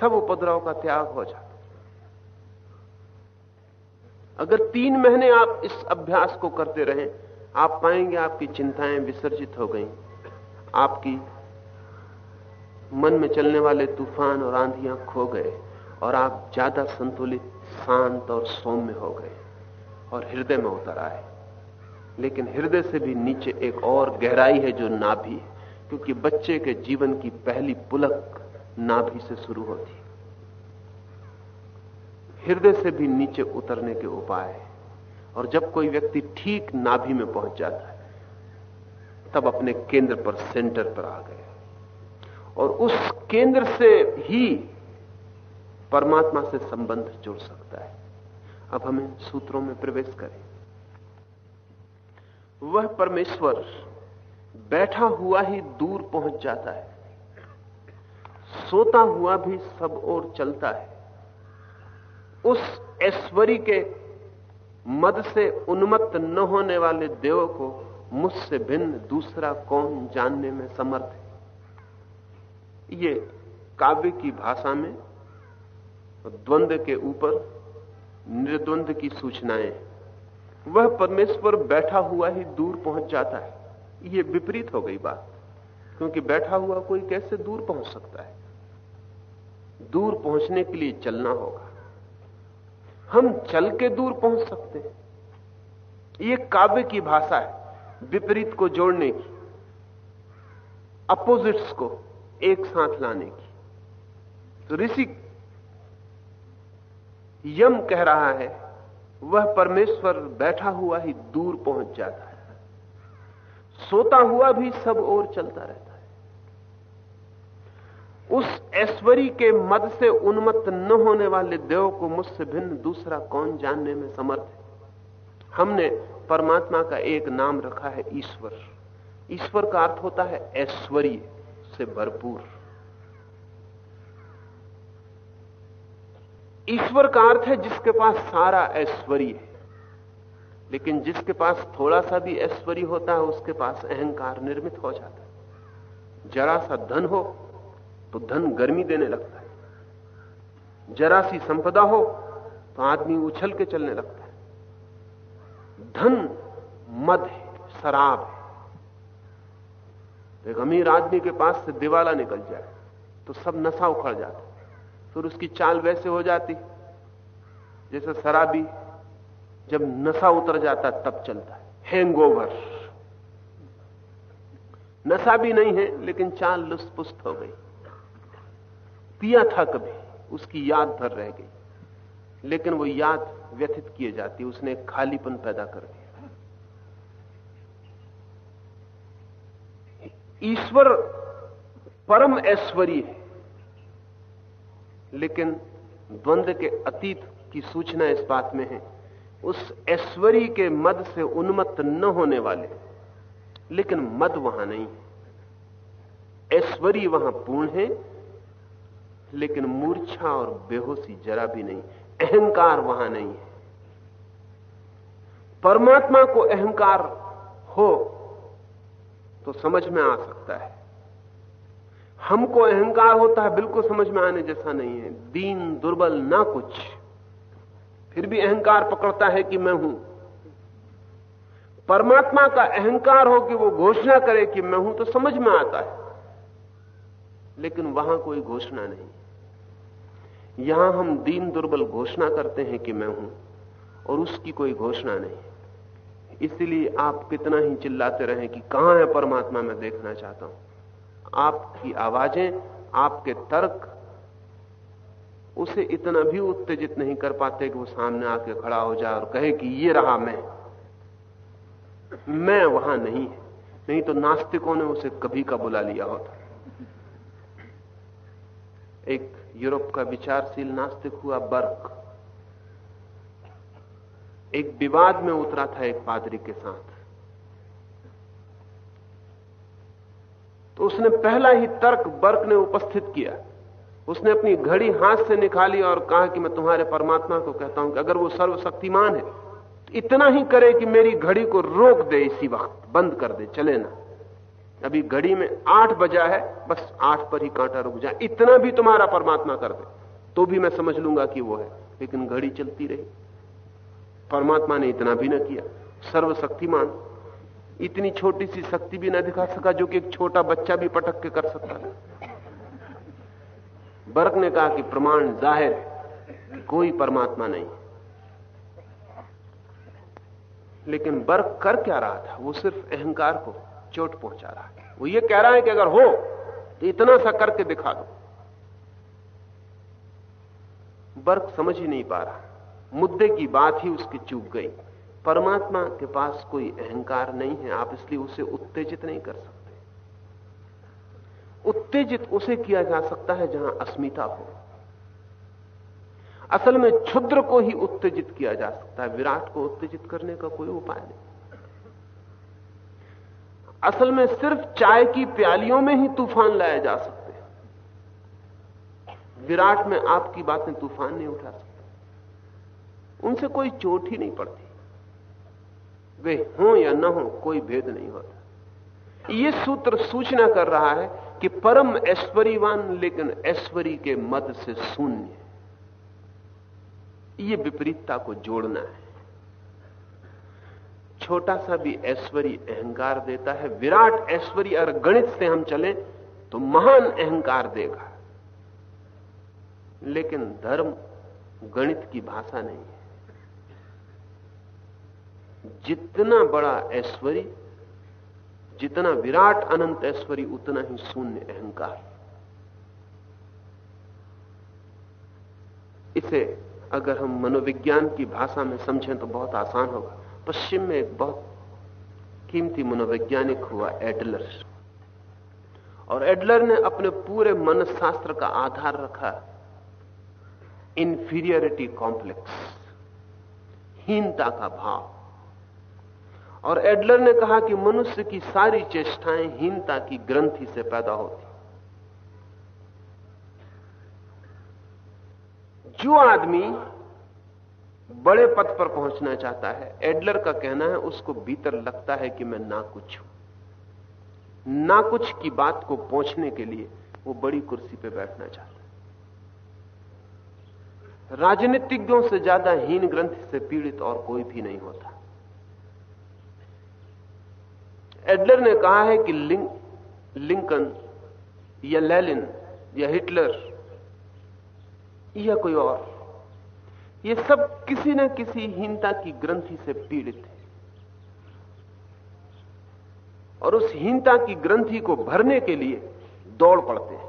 C: सब उपद्रव का त्याग हो जाता अगर तीन महीने आप इस अभ्यास को करते रहें, आप पाएँगे आपकी चिंताएँ विसर्जित हो गई। आपकी मन में चलने वाले तूफ़ान और आंधियाँ खो गए और आप ज़्यादा संतुलित, शांत और सौम्य हो गए और हृदय में उतर आए। लेकिन हृदय से भी नीचे एक और गहराई है जो नाभि है, क्योंकि बच्चे के जीवन की पहली पुलक नाभि से शुरू होती। हृदय से भी नीचे उतरने के उपाय है। और जब कोई व्यक्ति ठीक नाभि में पहुँच जाता है, तब अपने केंद्र पर सेंटर पर आ गए और उस केंद्र से ही परमात्मा से संबंध जुड़ सकता है। अब हमें सूत्रों में प्रवेश करें। वह परमेश्वर बैठा हुआ ही दूर पहुँच जाता है। सोता हुआ भी सब और चलता है। उस ऐश्वरी के मद से उन्मत्त न होने वाले देव को मुझसे भिन्न दूसरा कौन जानने में समर्थ है? ये काव्य की भाषा में द्वंद्व के ऊपर निर्द्वंद की सूचनाएँ, वह परमेश्वर बैठा हुआ ही दूर पहुँच जाता है। ये विपरीत हो गई बात, क्योंकि बैठा हुआ कोई कैसे दूर पहुँच सकता है? दूर पहुँचने के लिए चलना होगा। हम चल के दूर पहुँच सकते हैं। ये काव्य की भाषा है, विपरीत को जोड़ने की, अपोजिट्स को। एक साथ लाने की। तो ऋषि यम कह रहा है, वह परमेश्वर बैठा हुआ ही दूर पहुँच जाता है। सोता हुआ भी सब और चलता रहता है। उस ऐश्वरी के मद से उन्मत्त न होने वाले देव को मुझसे भिन्न दूसरा कौन जानने में समर्थ है? हमने परमात्मा का एक नाम रखा है ईश्वर। ईश्वर का अर्थ होता है ऐश्वर्य। से भरपूर। ईश्वर का अर्थ है जिसके पास सारा ऐश्वर्य है, लेकिन जिसके पास थोड़ा सा भी ऐश्वर्य होता है, उसके पास अहंकार निर्मित हो जाता है। जरा सा धन हो तो धन गर्मी देने लगता है। जरा सी संपदा हो तो आदमी उछल के चलने लगता है। धन मद है, शराब है। एक अमीर आदमी के पास से दिवाला निकल जाए तो सब नशा उखड़ जाता फिर उसकी चाल वैसे हो जाती, जैसे शराबी जब नशा उतर जाता तब चलता है। हैंगओवर नशा भी नहीं है, लेकिन चाल लुस्पुस्त हो गई। पिया था कभी, उसकी याद भर रह गई। लेकिन वो याद व्यथित किए जाती, उसने खालीपन पैदा कर दिया ईश्वर परम ऐश्वरीय है। लेकिन द्वंद्व के अतीत की सूचना इस बात में है, उस ऐश्वरी के मद से उन्मत्त न होने वाले। लेकिन मद वहाँ नहीं है। ऐश्वर्य वहाँ पूर्ण है, लेकिन मूर्छा और बेहोशी जरा भी नहीं, अहंकार वहाँ नहीं है। परमात्मा को अहंकार हो तो समझ में आ सकता है। हमको अहंकार होता है, बिल्कुल समझ में आने जैसा नहीं है। दीन दुर्बल ना कुछ। फिर भी अहंकार पकड़ता है कि मैं हूँ। परमात्मा का अहंकार हो कि वो घोषणा करे कि मैं हूँ तो समझ में आता है। लेकिन वहाँ कोई घोषणा नहीं। यहाँ हम दीन दुर्बल घोषणा करते हैं कि मैं हूँ, और उसकी कोई घोषणा नहीं। इसलिए आप कितना ही चिल्लाते रहें कि कहाँ है परमात्मा, मैं देखना चाहता हूँ। आपकी आवाज़ें, आपके तर्क, उसे इतना भी उत्तेजित नहीं कर पाते कि वो सामने आके खड़ा हो जाए और कहे कि ये रहा मैं। मैं वहाँ नहीं नहीं तो नास्तिकों ने उसे कभी का बुला लिया होता। एक यूरोप का विचारशील नास्तिक हुआ, बर्क। एक विवाद में उतरा था एक पादरी के साथ। तो उसने पहला ही तर्क बर्क ने उपस्थित किया। उसने अपनी घड़ी हाथ से निकाली और कहा कि मैं तुम्हारे परमात्मा को कहता हूँ कि अगर वो सर्वशक्तिमान है तो इतना ही करे कि मेरी घड़ी को रोक दे इसी वक्त, बंद कर दे, चले ना। अभी घड़ी में आठ बजा है, बस आठ पर ही कांटा रुक जाए इतना भी तुम्हारा परमात्मा कर दे तो भी मैं समझ लूँगा कि वो है, लेकिन घड़ी चलती रही। परमात्मा ने इतना भी ना किया। सर्वशक्तिमान। इतनी छोटी सी शक्ति भी ना दिखा सका जो कि एक छोटा बच्चा भी पटक के कर सकता था। बर्क ने कहा कि प्रमाण ज़ाहिर कोई परमात्मा नहीं। लेकिन बर्क कर क्या रहा था? वो सिर्फ़ अहंकार को चोट पहुँचा रहा है। वो ये कह रहा है कि अगर हो तो इतना सा करके दिखा दो। बर्क समझ ही नहीं पा रहा। मुद्दे की बात ही उसकी चूक गई। परमात्मा के पास कोई अहंकार नहीं है, आप इसलिए उसे उत्तेजित नहीं कर सकते। उत्तेजित उसे किया जा सकता है जहाँ अस्मिता हो। असल में क्षुद्र को ही उत्तेजित किया जा सकता है, विराट को उत्तेजित करने का कोई उपाय नहीं। असल में सिर्फ़ चाय की प्यालियों में ही तूफ़ान लाया जा सकते हैं। विराट में आपकी बातें तूफ़ान नहीं उठा सकते। उनसे कोई चोट ही नहीं पड़ती। वे हों या न हो, कोई भेद नहीं होता। यह सूत्र सूचना कर रहा है कि परम ऐश्वर्यवान, लेकिन ऐश्वरी के मत से शून्य ये विपरीतता को जोड़ना है। छोटा सा भी ऐश्वर्य अहंकार देता है। विराट ऐश्वर्य अगर गणित से हम चले तो महान अहंकार देगा। लेकिन धर्म गणित की भाषा नहीं है। जितना बड़ा ऐश्वर्य, जितना विराट अनंत ऐश्वर्य, उतना ही शून्य अहंकार। इसे अगर हम मनोविज्ञान की भाषा में समझें तो बहुत आसान होगा। पश्चिम में एक बहुत कीमती मनोवैज्ञानिक हुआ एडलर। और एडलर ने अपने पूरे मनशास्त्र का आधार रखा। इंफीरियरिटी कॉम्प्लेक्स हीनता का भाव। और एडलर ने कहा कि मनुष्य की सारी चेष्टाएँ हीनता की ग्रंथि से पैदा होती। जो आदमी बड़े पद पर पहुँचना चाहता है, एडलर का कहना है, उसको भीतर लगता है कि मैं ना कुछ हूँ। ना कुछ की बात को पहुँचने के लिए वो बड़ी कुर्सी पे बैठना चाहता है। राजनीतिज्ञों से ज़्यादा हीन ग्रंथ से पीड़ित और कोई भी नहीं होता। एडलर ने कहा है कि लिंक, लिंकन या लेलिन या हिटलर या कोई और ये सब किसी न किसी हीनता की ग्रंथि से पीड़ित है। और उस हीनता की ग्रंथि को भरने के लिए दौड़ पड़ते हैं।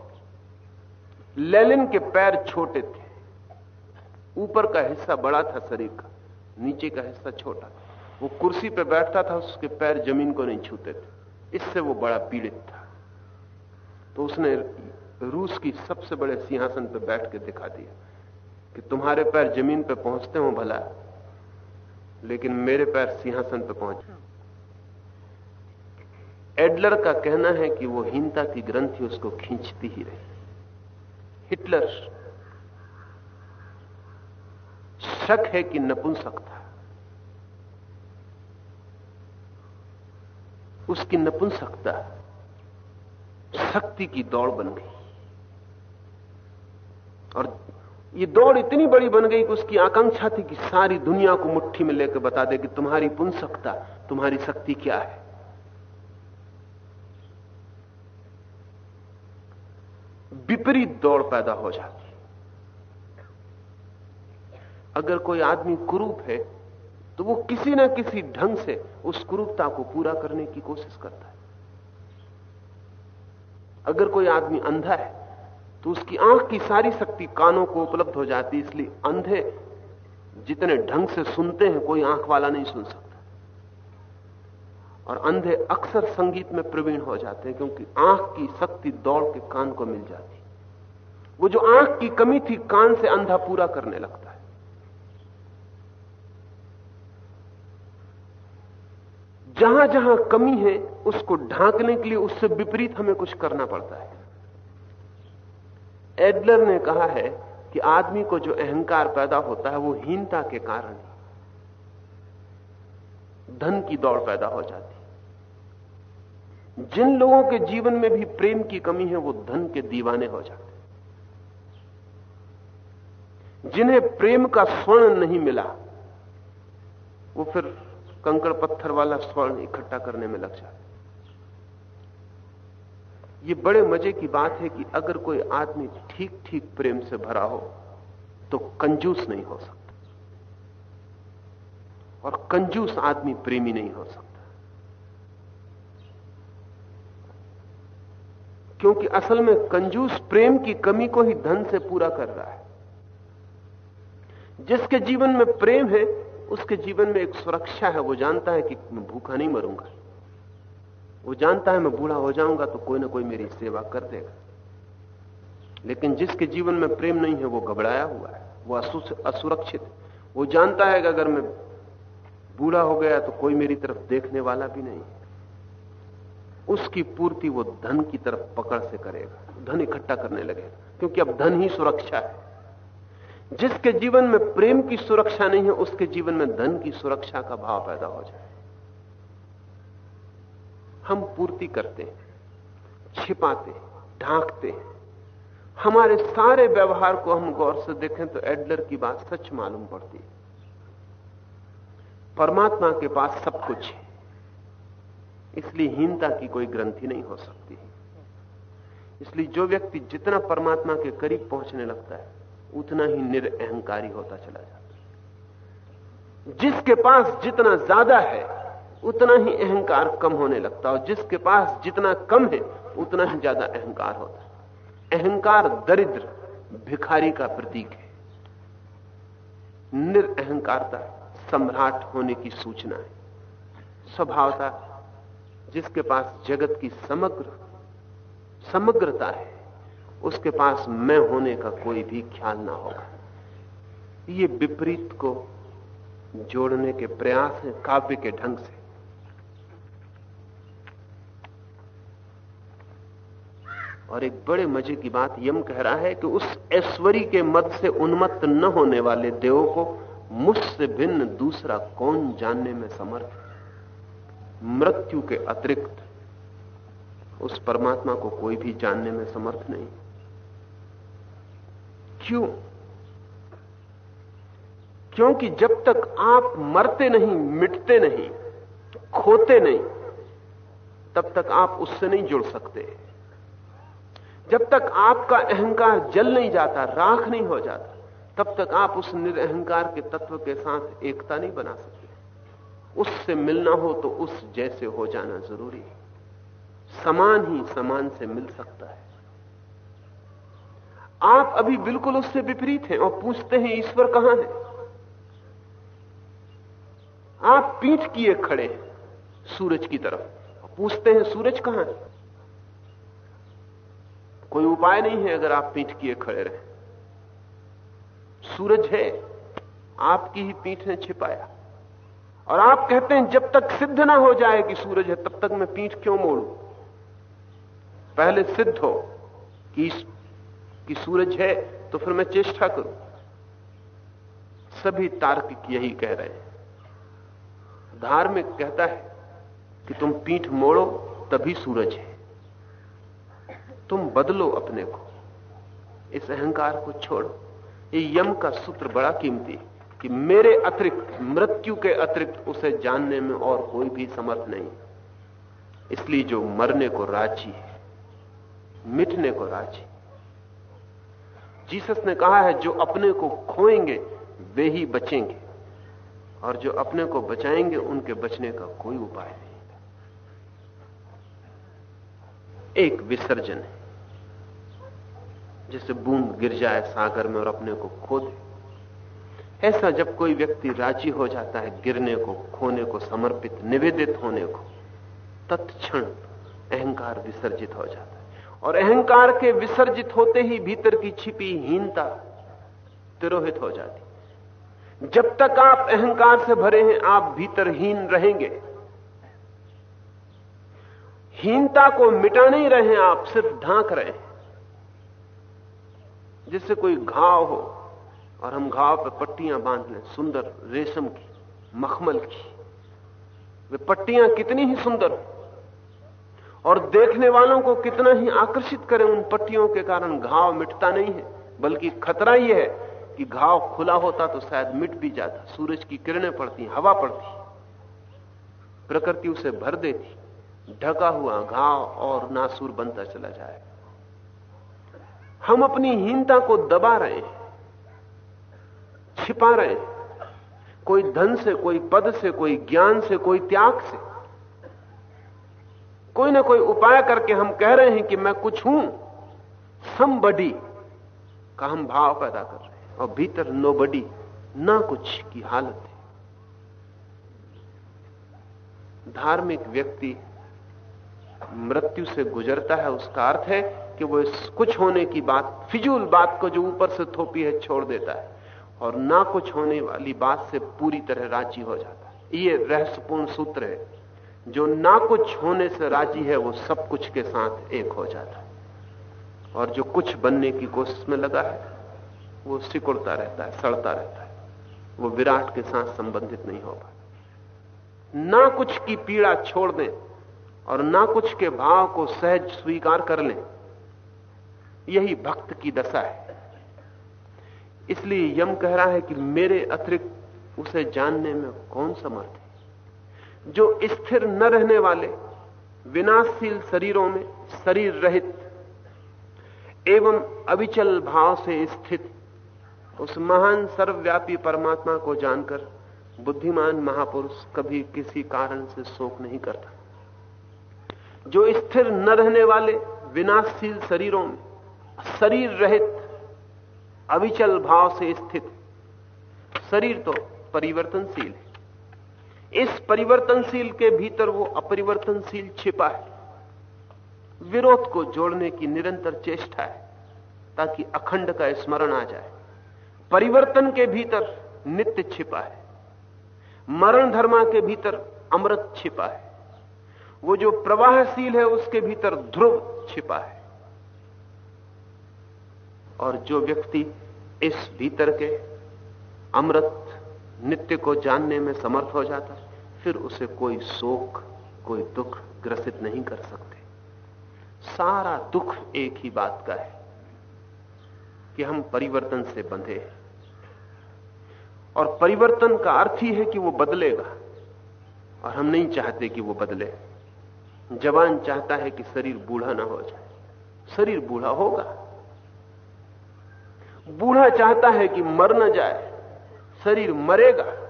C: लेलिन के पैर छोटे थे ऊपर का हिस्सा बड़ा था शरीर का नीचे का हिस्सा छोटा था। वो कुर्सी पे बैठता था, उसके पैर ज़मीन को नहीं छूते थे। इससे वो बड़ा पीड़ित था। तो उसने रूस की सबसे बड़े सिंहासन पर बैठ के दिखा दिया कि तुम्हारे पैर ज़मीन पे पहुँचते हो भला, लेकिन मेरे पैर सिंहासन पे पहुँचे एडलर का कहना है कि वो हीनता की ग्रंथि उसको खींचती ही रही। हिटलर शक है कि नपुंसक था। उसकी नपुंसकता शक्ति की दौड़ बन गई। और ये दौड़ इतनी बड़ी बन गई कि उसकी आकांक्षा थी कि सारी दुनिया को मुट्ठी में लेकर बता दे कि तुम्हारी पुंसकता, तुम्हारी शक्ति क्या है। विपरीत दौड़ पैदा हो जाती। अगर कोई आदमी कुरूप है तो वो किसी ना किसी ढंग से उस कुरूपता को पूरा करने की कोशिश करता है। अगर कोई आदमी अंधा है तो उसकी आँख की सारी शक्ति कानों को उपलब्ध हो जाती इसलिए अंधे जितने ढंग से सुनते हैं, कोई आँख वाला नहीं सुन सकता। और अंधे अक्सर संगीत में प्रवीण हो जाते हैं, क्योंकि आँख की शक्ति दौड़ के कान को मिल जाती वो जो आँख की कमी थी, कान से अंधा पूरा करने लगता जहाँ जहाँ कमी है, उसको ढांकने के लिए उससे विपरीत हमें कुछ करना पड़ता है। एडलर ने कहा है कि आदमी को जो अहंकार पैदा होता है, वो हीनता के कारण धन की दौड़ पैदा हो जाती है। जिन लोगों के जीवन में भी प्रेम की कमी है, वो धन के दीवाने हो जाते जिन्हें प्रेम का स्वर्ण नहीं मिला, वो फिर कंकड़ पत्थर वाला स्वर्ण इकट्ठा करने में लग जाते ये बड़े मज़े की बात है कि अगर कोई आदमी ठीक ठीक प्रेम से भरा हो तो कंजूस नहीं हो सकता। और कंजूस आदमी प्रेमी नहीं हो सकता। क्योंकि असल में कंजूस प्रेम की कमी को ही धन से पूरा कर रहा है। जिसके जीवन में प्रेम है उसके जीवन में एक सुरक्षा है, वो जानता है कि मैं भूखा नहीं मरूँगा। वो जानता है मैं बूढ़ा हो जाऊँगा तो कोई ना कोई मेरी सेवा कर देगा। लेकिन जिसके जीवन में प्रेम नहीं है, वो घबराया हुआ है, वो असुरक्षित वो जानता है कि अगर मैं बूढ़ा हो गया तो कोई मेरी तरफ़ देखने वाला भी नहीं उसकी पूर्ति वो धन की तरफ़ पकड़ से करेगा, धन इकट्ठा करने लगेगा, क्योंकि अब धन ही सुरक्षा है। जिसके जीवन में प्रेम की सुरक्षा नहीं है, उसके जीवन में धन की सुरक्षा का भाव पैदा हो जाए। हम पूर्ति करते हैं, छिपाते ढांकते हैं। हमारे सारे व्यवहार को हम गौर से देखें तो एडलर की बात सच मालूम पड़ती है। परमात्मा के पास सब कुछ है। इसलिए हीनता की कोई ग्रंथि नहीं हो सकती इसलिए जो व्यक्ति जितना परमात्मा के करीब पहुँचने लगता है उतना ही निरअहंकारी होता चला जाता है। जिसके पास जितना ज़्यादा है, उतना ही अहंकार कम होने लगता है, और जिसके पास जितना कम है, उतना ही ज़्यादा अहंकार होता है। अहंकार दरिद्र, भिखारी का प्रतीक है। निरअहकारता, सम्राट होने की सूचना है। स्वभावता, जिसके पास जगत की समग्र, समग्रता है उसके पास मैं होने का कोई भी ख्याल ना होगा। ये विपरीत को जोड़ने के प्रयास हैं, काव्य के ढंग से। और एक बड़े मज़े की बात यम कह रहा है कि उस ऐश्वरी के मत से उन्मत्त न होने वाले देवों को मुझसे भिन्न दूसरा कौन जानने में समर्थ? मृत्यु के अतिरिक्त उस परमात्मा को कोई भी जानने में समर्थ नहीं। क्यों? क्योंकि जब तक आप मरते नहीं, मिटते नहीं, खोते नहीं, तब तक आप उससे नहीं जुड़ सकते। जब तक आपका अहंकार जल नहीं जाता, राख नहीं हो जाता, तब तक आप उस निरअहकार के तत्व के साथ एकता नहीं बना सकते। उससे मिलना हो तो उस जैसे हो जाना ज़रूरी। है समान ही समान से मिल सकता है। आप अभी बिल्कुल उससे विपरीत हैं और पूछते हैं ईश्वर कहाँ है? आप पीठ किए खड़े हैं सूरज की तरफ़। पूछते हैं सूरज कहाँ है? कोई उपाय नहीं है अगर आप पीठ किए खड़े रहे। सूरज है आपकी ही पीठ ने छिपाया। और आप कहते हैं जब तक सिद्ध ना हो जाए कि सूरज है तब तक मैं पीठ क्यों मोड़ू? पहले सिद्ध हो कि, कि सूरज है तो फिर मैं चेष्टा करूँ। सभी तार्किक यही कह रहे हैं। धार्मिक कहता है कि तुम पीठ मोड़ो, तभी सूरज है। तुम बदलो अपने को। इस अहंकार को छोड़ो। ये यम का सूत्र बड़ा कीमती है कि मेरे अतिरिक्त, मृत्यु के अतिरिक्त उसे जानने में और कोई भी समर्थ नहीं। इसलिए जो मरने को राज़ी है, मिटने को राज़ी जीसस ने कहा है, जो अपने को खोएँगे, वे ही बचेंगे। और जो अपने को बचाएँगे, उनके बचने का कोई उपाय नहीं एक विसर्जन है जैसे बूंद गिर जाए सागर में और अपने को खो दे। ऐसा जब कोई व्यक्ति राज़ी हो जाता है गिरने को, खोने को, समर्पित, निवेदित होने को, तत्क्षण अहंकार विसर्जित हो जाता है। और अहंकार के विसर्जित होते ही भीतर की छिपी हीनता तिरोहित हो जाती। जब तक आप अहंकार से भरे हैं, आप भीतर हीन रहेंगे। हीनता को मिटा नहीं रहे आप सिर्फ़ ढांक रहे हैं। जिससे कोई घाव हो, और हम घाव पर पट्टियाँ बाँध लें सुंदर रेशम की, मखमल की। वे पट्टियाँ कितनी ही सुंदर और देखने वालों को कितना ही आकर्षित करें, उन पट्टियों के कारण घाव मिटता नहीं है। बल्कि खतरा यह है कि घाव खुला होता तो शायद मिट भी जाता। सूरज की किरणें पड़ती, हवा पड़ती, प्रकृति उसे भर देती। ढका हुआ घाव और नासूर बनता चला जाए। हम अपनी हीनता को दबा रहे हैं, छिपा रहे हैं। कोई धन से, कोई पद से, कोई ज्ञान से, कोई त्याग से। कोई ना कोई उपाय करके हम कह रहे हैं कि मैं कुछ हूँ। बडी का हम भाव पैदा कर रहे हैं और भीतर नो बडी ना कुछ की हालत है। धार्मिक व्यक्ति मृत्यु से गुजरता है, उसका अर्थ है कि वो इस कुछ होने की बात, फिजूल बात को जो ऊपर से थोपी है, छोड़ देता है और ना कुछ होने वाली बात से पूरी तरह राज़ी हो जाता है। ये रहस्यपूर्ण सूत्र है। जो ना कुछ होने से राज़ी है, वो सब कुछ के साथ एक हो जाता है। और जो कुछ बनने की कोशिश में लगा है, वो सिकुड़ता रहता है, सड़ता रहता है। वो विराट के साथ संबंधित नहीं हो पाता। ना कुछ की पीड़ा छोड़ दें और ना कुछ के भाव को सहज स्वीकार कर लें, यही भक्त की दशा है। इसलिए यम कह रहा है कि मेरे अतिरिक्त उसे जानने में कौन समर्थ जो स्थिर न रहने वाले, विनाशशील शरीरों में शरीर रहित, एवं अविचल भाव से स्थित, उस महान सर्वव्यापी परमात्मा को जानकर बुद्धिमान महापुरुष कभी किसी कारण से शोक नहीं करता। जो स्थिर न रहने वाले, विनाशशील शरीरों में शरीर रहित, अविचल भाव से स्थित, शरीर तो परिवर्तनशील है। इस परिवर्तनशील के भीतर वो अपरिवर्तनशील छिपा है। विरोध को जोड़ने की निरंतर चेष्टा है, ताकि अखंड का स्मरण आ जाए। परिवर्तन के भीतर नित्य छिपा है। मरण धर्मा के भीतर अमृत छिपा है। वो जो प्रवाहशील है, उसके भीतर ध्रुव छिपा है। और जो व्यक्ति इस भीतर के अमृत नित्य को जानने में समर्थ हो जाता है फिर उसे कोई शोक, कोई दुख ग्रसित नहीं कर सकते। सारा दुख एक ही बात का है कि हम परिवर्तन से बंधे हैं। और परिवर्तन का अर्थ ही है कि वो बदलेगा, और हम नहीं चाहते कि वो बदले। जवान चाहता है कि शरीर बूढ़ा ना हो जाए। शरीर बूढ़ा होगा। बूढ़ा चाहता है कि मर न जाए। शरीर मरेगा।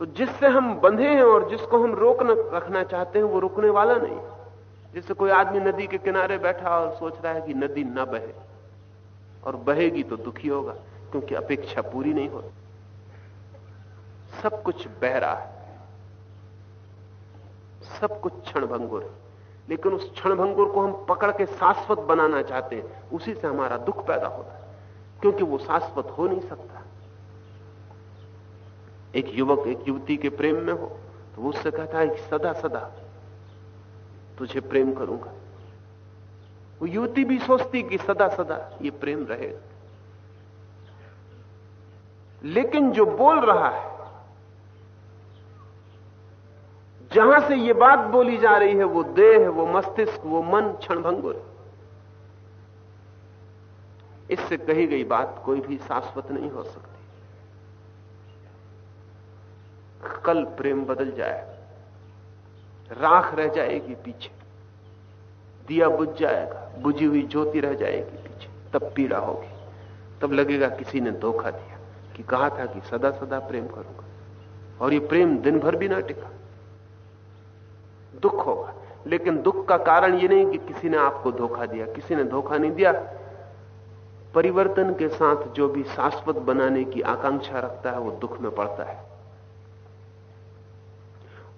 C: तो जिससे हम बंधे हैं और जिसको हम रोक रखना चाहते हैं, वो रुकने वाला नहीं। जैसे कोई आदमी नदी के किनारे बैठा और सोच रहा है कि नदी न बहे, और बहेगी तो दुखी होगा, क्योंकि अपेक्षा पूरी नहीं होती। सब कुछ बह रहा है। सब कुछ क्षणभंगुर लेकिन उस क्षणभंगुर को हम पकड़ के शाश्वत बनाना चाहते हैं, उसी से हमारा दुख पैदा होता है, क्योंकि वो शाश्वत हो नहीं सकता। एक युवक, एक युवती के प्रेम में हो तो वो उससे कहता है कि सदा सदा तुझे प्रेम करूँगा। वो युवती भी सोचती कि सदा सदा ये प्रेम रहेगा लेकिन जो बोल रहा है, जहाँ से ये बात बोली जा रही है, वो देह, वो मस्तिष्क, वो मन क्षणभंगुर इससे कही गई बात कोई भी शाश्वत नहीं हो सकती। कल प्रेम बदल जाए, राख रह जाएगी पीछे, दिया बुझ जाएगा, बुझी हुई ज्योति रह जाएगी पीछे, तब पीड़ा होगी। तब लगेगा किसी ने धोखा दिया, कि कहा था कि सदा सदा प्रेम करूँगा, और ये प्रेम दिन भर भी ना टिका। दुख होगा, लेकिन दुख का कारण ये नहीं कि किसी ने आपको धोखा दिया, किसी ने धोखा नहीं दिया। परिवर्तन के साथ जो भी शाश्वत बनाने की आकांक्षा रखता है, वो दुख में पड़ता है।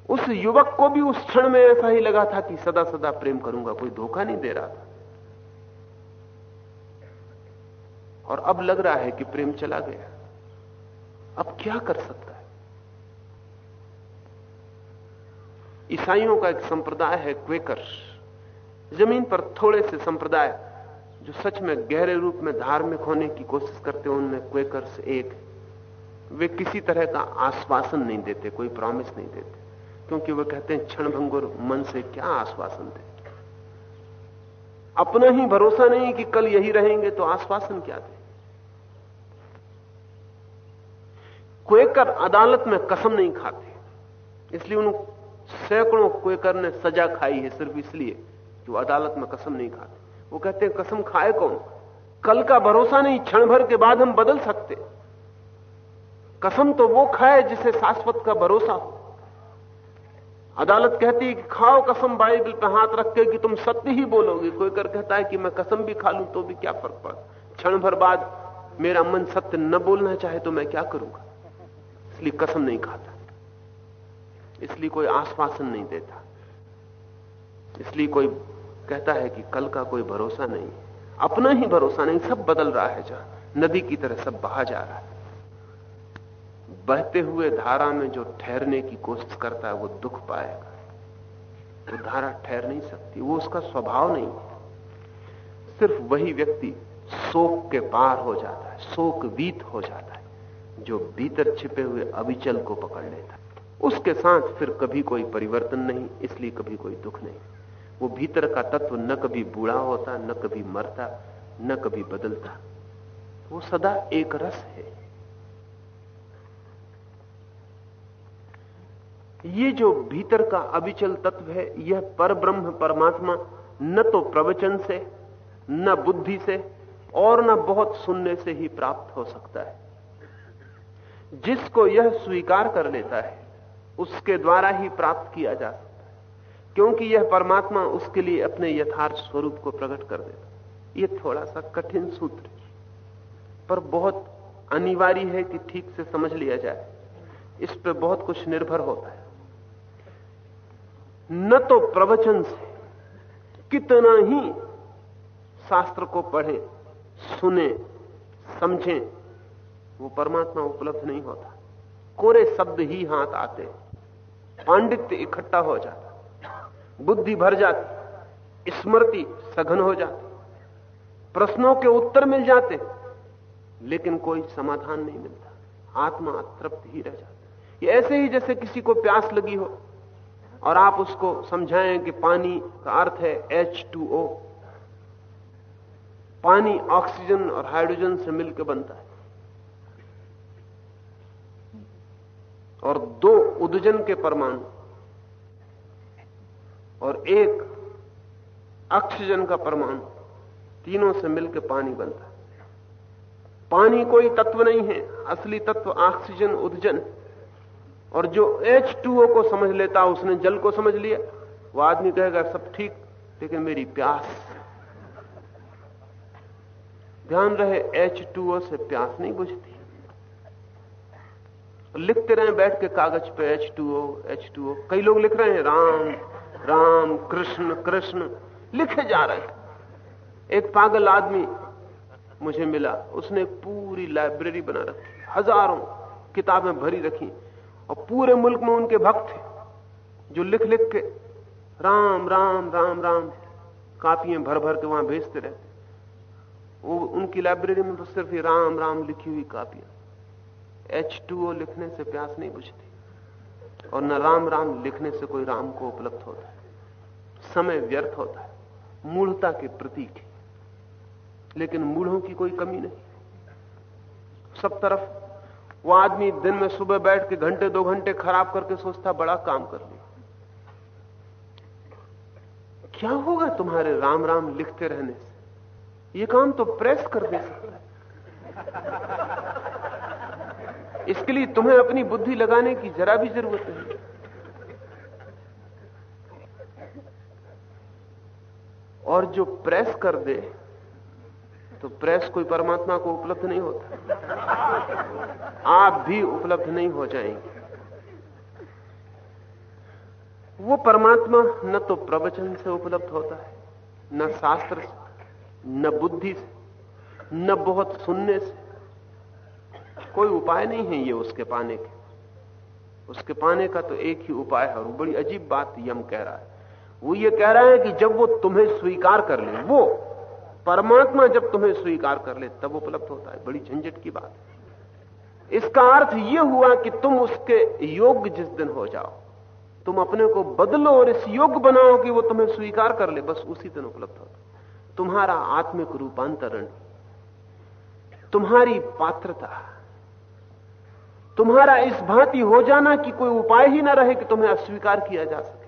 C: उस युवक को भी उस क्षण में ऐसा ही लगा था कि सदा सदा प्रेम करूँगा, कोई धोखा नहीं दे रहा था। और अब लग रहा है कि प्रेम चला गया। अब क्या कर सकता है? ईसाइयों का एक संप्रदाय है क्वेकर। ज़मीन पर थोड़े से संप्रदाय जो सच में गहरे रूप में धार्मिक होने की कोशिश करते हैं, उनमें क्वेकर्स एक। वे किसी तरह का आश्वासन नहीं देते, कोई प्रॉमिस नहीं देते। क्योंकि वह कहते हैं, क्षणभंगुर मन से क्या आश्वासन दे? अपना ही भरोसा नहीं कि कल यही रहेंगे तो आश्वासन क्या दे? क्वेकर अदालत में कसम नहीं खाते। इसलिए उन सैकड़ों क्वेकर ने सजा खाई है सिर्फ़ इसलिए कि वो अदालत में कसम नहीं खाते। वो कहते हैं, कसम खाए कौन? कल का भरोसा नहीं, क्षण भर के बाद हम बदल सकते। कसम तो वो खाए जिसे शाश्वत का भरोसा हो। अदालत कहती है कि खाओ कसम बाइबल पे हाथ रख के कि तुम सत्य ही बोलोगे। कोई कर कहता है कि मैं कसम भी खा लूँ तो भी क्या फ़र्क पड़ा क्षण भर बाद मेरा मन सत्य न बोलना चाहे तो मैं क्या करूँगा? इसलिए कसम नहीं खाता। इसलिए कोई आश्वासन नहीं देता। इसलिए कोई कहता है कि कल का कोई भरोसा नहीं। अपना ही भरोसा नहीं, सब बदल रहा है जहाँ। नदी की तरह सब बहा जा रहा है। बहते हुए धारा में जो ठहरने की कोशिश करता है, वो दुख पाएगा। वो धारा ठहर नहीं सकती, वो उसका स्वभाव नहीं है। सिर्फ़ वही व्यक्ति शोक के पार हो जाता है शोक वीत हो जाता है, जो भीतर छिपे हुए अविचल को पकड़ लेता है। उसके साथ फिर कभी कोई परिवर्तन नहीं, इसलिए कभी कोई दुख नहीं। वो भीतर का तत्व न कभी बूढ़ा होता, न कभी मरता, न कभी बदलता। वो सदा एक रस है। ये जो भीतर का अविचल तत्व है, यह पर ब्रह्म परमात्मा न तो प्रवचन से, न बुद्धि से और न बहुत सुनने से ही प्राप्त हो सकता है। जिसको यह स्वीकार कर लेता है, उसके द्वारा ही प्राप्त किया जा सकता है, क्योंकि यह परमात्मा उसके लिए अपने यथार्थ स्वरूप को प्रकट कर देता है। यह थोड़ा सा कठिन सूत्र पर बहुत अनिवार्य है कि ठीक से समझ लिया जाए। इस पर बहुत कुछ निर्भर होता है। न तो प्रवचन से, कितना ही शास्त्र को पढ़े, सुने, समझें, वो परमात्मा उपलब्ध नहीं होता। कोरे शब्द ही हाथ आते, पांडित्य इकट्ठा हो जाता, बुद्धि भर जाती, स्मृति सघन हो जाती, प्रश्नों के उत्तर मिल जाते, लेकिन कोई समाधान नहीं मिलता, आत्मा तृप्त ही रह जाता। ये ऐसे ही जैसे किसी को प्यास लगी हो और आप उसको समझाएँ कि पानी का अर्थ है H2O पानी ऑक्सीजन और हाइड्रोजन से मिलकर बनता है। और दो उदजन के परमाणु और एक ऑक्सीजन का परमाणु, तीनों से मिलकर पानी बनता है। पानी कोई तत्व नहीं है, असली तत्व ऑक्सीजन उदजन और जो H2O को समझ लेता, उसने जल को समझ लिया। वो आदमी कहेगा, सब ठीक, लेकिन मेरी प्यास। ध्यान रहे H2O से प्यास नहीं बुझती। लिखते रहे, बैठ के कागज़ पे H2O H2O कई लोग लिख रहे हैं, राम राम, कृष्ण कृष्ण। लिखे जा रहे हैं। एक पागल आदमी मुझे मिला। उसने पूरी लाइब्रेरी बना रखी, हज़ारों किताबें भरी रखी। और पूरे मुल्क में उनके भक्त थे जो लिख लिख के राम राम राम राम कापियाँ भर भर के वहाँ भेजते रहते वो उनकी लाइब्रेरी में तो सिर्फ़ ही राम राम लिखी हुई कापियाँ। एच टू ओ लिखने से प्यास नहीं बुझती और न राम राम लिखने से कोई राम को उपलब्ध होता है। समय व्यर्थ होता है, मूढ़ता के प्रतीक लेकिन मूढ़ों की कोई कमी नहीं। सब तरफ़ वो आदमी दिन में सुबह बैठ के घंटे, दो घंटे खराब करके सोचता, बड़ा काम कर लिया क्या होगा तुम्हारे राम राम लिखते रहने से? ये काम तो प्रेस कर दे सकता है। इसके लिए तुम्हें अपनी बुद्धि लगाने की जरा भी ज़रूरत नहीं। और जो प्रेस कर दे तो प्रेस कोई परमात्मा को उपलब्ध नहीं होता। आप भी उपलब्ध नहीं हो जाएँगे। वो परमात्मा न तो प्रवचन से उपलब्ध होता है, न शास्त्र से, न बुद्धि से, न बहुत सुनने से। कोई उपाय नहीं है ये उसके पाने के। उसके पाने का तो एक ही उपाय है, और बड़ी अजीब बात यम कह रहा है। वो ये कह रहा है कि जब वो तुम्हें स्वीकार कर ले, वो परमात्मा जब तुम्हें स्वीकार कर ले, तब उपलब्ध होता है। बड़ी झंझट की बात है। इसका अर्थ यह हुआ कि तुम उसके योग्य जिस दिन हो जाओ, तुम अपने को बदलो और इस योग्य बनाओ कि वो तुम्हें स्वीकार कर ले, बस उसी दिन उपलब्ध होता तुम्हारा आत्मिक रूपांतरण, तुम्हारी पात्रता, तुम्हारा इस भांति हो जाना कि कोई उपाय ही ना रहे कि तुम्हें अस्वीकार किया जा सके।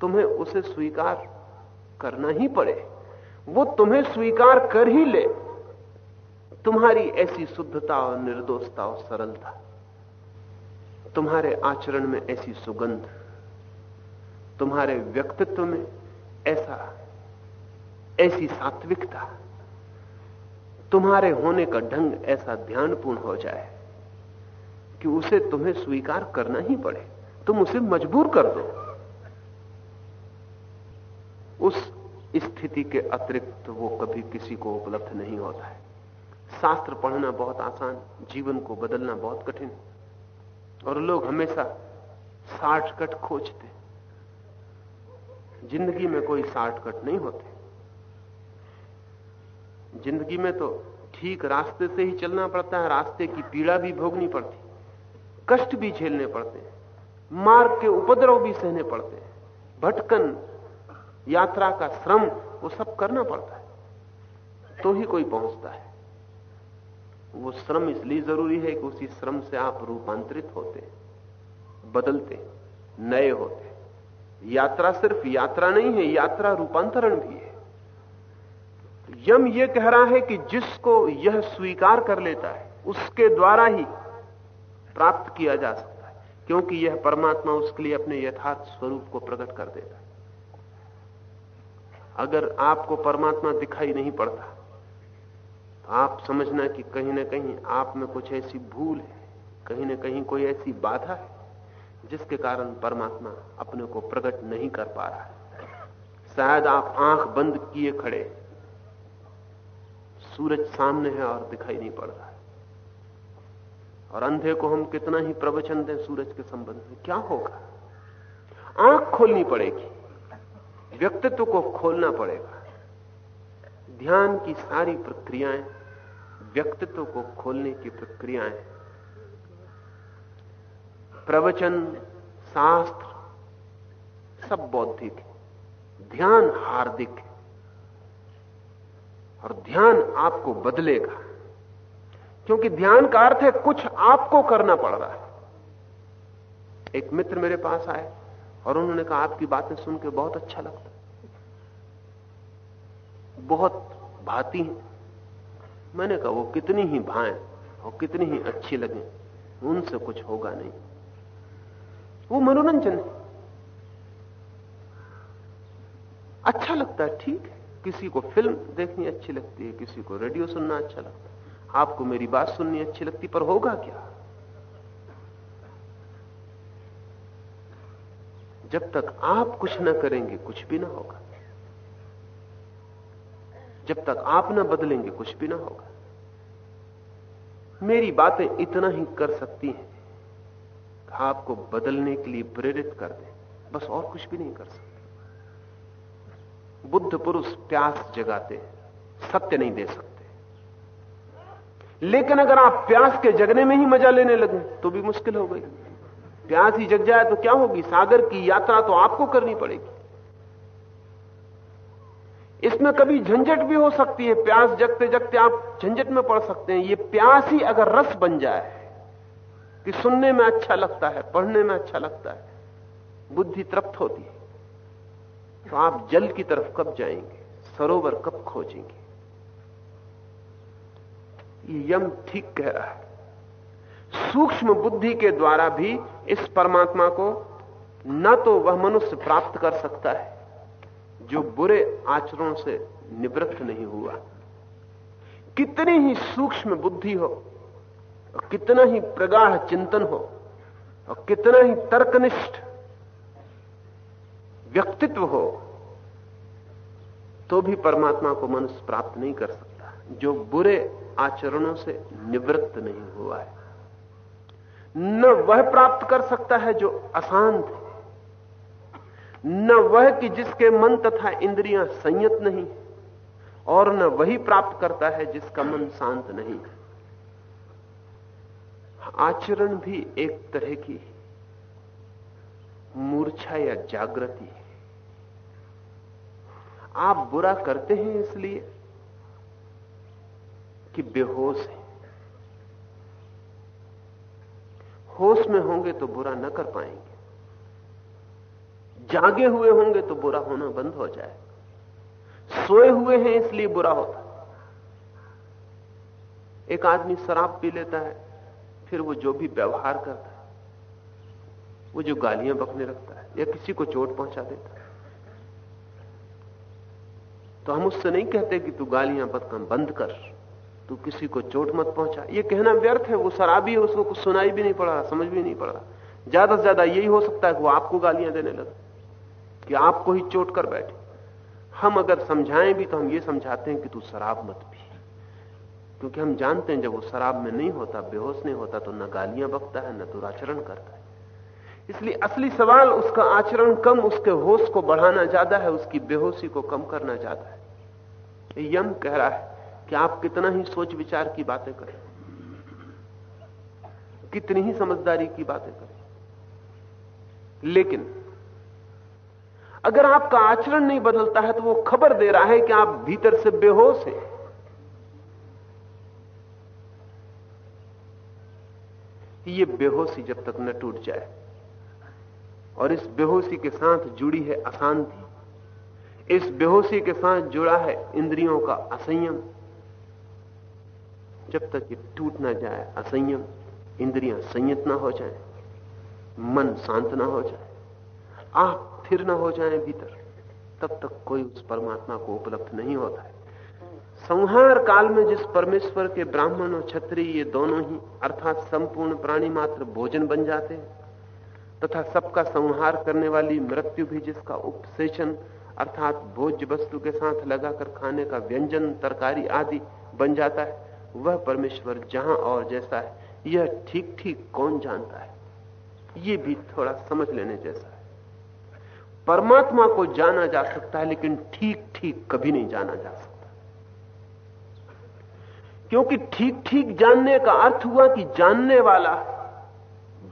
C: तुम्हें उसे स्वीकार करना ही पड़े। वो तुम्हें स्वीकार कर ही ले। तुम्हारी ऐसी शुद्धता और निर्दोषता और सरलता, तुम्हारे आचरण में ऐसी सुगंध, तुम्हारे व्यक्तित्व में ऐसा, ऐसी सात्विकता, तुम्हारे होने का ढंग ऐसा ध्यानपूर्ण हो जाए कि उसे तुम्हें स्वीकार करना ही पड़े। तुम उसे मजबूर कर दो उस स्थिति के अतिरिक्त वो कभी किसी को उपलब्ध नहीं होता है। शास्त्र पढ़ना बहुत आसान, जीवन को बदलना बहुत कठिन। और लोग हमेशा शॉर्टकट खोजते। ज़िंदगी में कोई शॉर्टकट नहीं होते। ज़िंदगी में तो ठीक रास्ते से ही चलना पड़ता है, रास्ते की पीड़ा भी भोगनी पड़ती, कष्ट भी झेलने पड़ते हैं मार्ग के उपद्रव भी सहने पड़ते। हैं भटकन यात्रा का श्रम वो सब करना पड़ता है। तो ही कोई पहुँचता है। वो श्रम इसलिए ज़रूरी है कि उसी श्रम से आप रूपांतरित होते, बदलते, नए होते। यात्रा सिर्फ़ यात्रा नहीं है, यात्रा रूपांतरण भी है। यम यह कह रहा है कि जिसको यह स्वीकार कर लेता है, उसके द्वारा ही प्राप्त किया जा सकता है, क्योंकि यह परमात्मा उसके लिए अपने यथार्थ स्वरूप को प्रकट कर देता है। अगर आपको परमात्मा दिखाई नहीं पड़ता तो आप समझना कि कहीं ना कहीं आप में कुछ ऐसी भूल है, कहीं ना कहीं कोई ऐसी बाधा है, जिसके कारण परमात्मा अपने को प्रकट नहीं कर पा रहा है। शायद आप आँख बंद किए खड़े, सूरज सामने है और दिखाई नहीं पड़ रहा है। और अंधे को हम कितना ही प्रवचन दें, सूरज के संबंध में क्या होगा? आँख खोलनी पड़ेगी। व्यक्तित्व को खोलना पड़ेगा। ध्यान की सारी प्रक्रियाएँ, व्यक्तित्व को खोलने की प्रक्रियाएँ। प्रवचन, शास्त्र, सब बौद्धिक है। ध्यान हार्दिक है। और ध्यान आपको बदलेगा। क्योंकि ध्यान का अर्थ है कुछ आपको करना पड़ रहा है। एक मित्र मेरे पास आए और उन्होंने कहा, आपकी बातें सुन के बहुत अच्छा लगता बहुत भाती हैं। मैंने कहा, वो कितनी ही भाएँ और कितनी ही अच्छी लगे। उनसे कुछ होगा नहीं। वो मनोरंजन है। अच्छा लगता है, ठीक है। किसी को फ़िल्म देखनी अच्छी लगती है, किसी को रेडियो सुनना अच्छा लगता है। आपको मेरी बात सुननी अच्छी लगती, पर होगा क्या? जब तक आप कुछ ना करेंगे, कुछ भी ना होगा। जब तक आप ना बदलेंगे, कुछ भी ना होगा। मेरी बातें इतना ही कर सकती हैं आपको बदलने के लिए प्रेरित कर दें। बस और कुछ भी नहीं कर सकते। बुद्ध पुरुष प्यास जगाते सत्य नहीं दे सकते। लेकिन अगर आप प्यास के जगने में ही मज़ा लेने लगे तो भी मुश्किल हो गई। प्यास ही जग जाए तो क्या होगी? सागर की यात्रा तो आपको करनी पड़ेगी। इसमें कभी झंझट भी हो सकती है, प्यास जगते जगते आप झंझट में पड़ सकते हैं। ये प्यास ही अगर रस बन जाए कि सुनने में अच्छा लगता है, पढ़ने में अच्छा लगता है, बुद्धि तृप्त होती है तो आप जल की तरफ़ कब जाएँगे, सरोवर कब खोजेंगे? ये यम ठीक कह रहा है। सूक्ष्म बुद्धि के द्वारा भी इस परमात्मा को न तो वह मनुष्य प्राप्त कर सकता है जो बुरे आचरणों से निवृत्त नहीं हुआ। कितनी ही सूक्ष्म बुद्धि हो, और कितना ही प्रगाढ़ चिंतन हो, और कितना ही तर्कनिष्ठ व्यक्तित्व हो तो भी परमात्मा को मनुष्य प्राप्त नहीं कर सकता, जो बुरे आचरणों से निवृत्त नहीं हुआ है। न वह प्राप्त कर सकता है जो अशांत है। न वह कि जिसके मन तथा इंद्रियाँ संयत नहीं, और न वही प्राप्त करता है जिसका मन शांत नहीं। आचरण भी एक तरह की मूर्छा या जागृति है। आप बुरा करते हैं इसलिए कि बेहोश है। होश में होंगे तो बुरा न कर पाएँगे। जागे हुए होंगे तो बुरा होना बंद हो जाए। सोए हुए हैं इसलिए बुरा होता एक आदमी शराब पी लेता है, फिर वो जो भी व्यवहार करता है, वो जो गालियाँ बकने लगता है, या किसी को चोट पहुँचा देता है। तो हम उससे नहीं कहते कि तू गालियाँ बकना बंद कर, तू किसी को चोट मत पहुँचा। ये कहना व्यर्थ है, वो शराबी है, उसको कुछ सुनाई भी नहीं पड़ रहा, समझ भी नहीं पड़ रहा। ज़्यादा से ज़्यादा यही हो सकता है कि वो आपको गालियाँ देने लगे। कि आपको ही चोट कर बैठे। हम अगर समझाएँ भी तो हम ये समझाते हैं कि तू शराब मत पी। क्योंकि हम जानते हैं जब वो शराब में नहीं होता, बेहोश नहीं होता तो न गालियाँ बकता है, न दुराचरण करता है। इसलिए असली सवाल उसका आचरण कम, उसके होश को बढ़ाना ज़्यादा है, उसकी बेहोशी को कम करना ज़्यादा है। यम कह रहा है कि आप कितना ही सोच विचार की बातें करें। कितनी ही समझदारी की बातें करें। लेकिन अगर आपका आचरण नहीं बदलता है तो वो खबर दे रहा है कि आप भीतर से बेहोश हैं। ये बेहोशी जब तक न टूट जाए, और इस बेहोशी के साथ जुड़ी है अशांति। इस बेहोशी के साथ जुड़ा है इंद्रियों का असंयम। जब तक ये टूट ना जाए असंयम, इंद्रियाँ संयत ना हो जाए, मन शांत ना हो जाए, आप स्थिर ना हो जाए भीतर, तब तक कोई उस परमात्मा को उपलब्ध नहीं होता है। संहार काल में जिस परमेश्वर के ब्राह्मण और छत्री ये दोनों ही, अर्थात संपूर्ण प्राणी मात्र भोजन बन जाते हैं, तथा सबका संहार करने वाली मृत्यु भी जिसका उपसेचन, अर्थात भोज्य वस्तु के साथ लगाकर खाने का व्यंजन, तरकारी आदि बन जाता है, वह परमेश्वर जहाँ और जैसा है, यह ठीक ठीक कौन जानता है? ये भी थोड़ा समझ लेने जैसा। परमात्मा को जाना जा सकता है, लेकिन ठीक ठीक कभी नहीं जाना जा सकता। क्योंकि ठीक ठीक जानने का अर्थ हुआ कि जानने वाला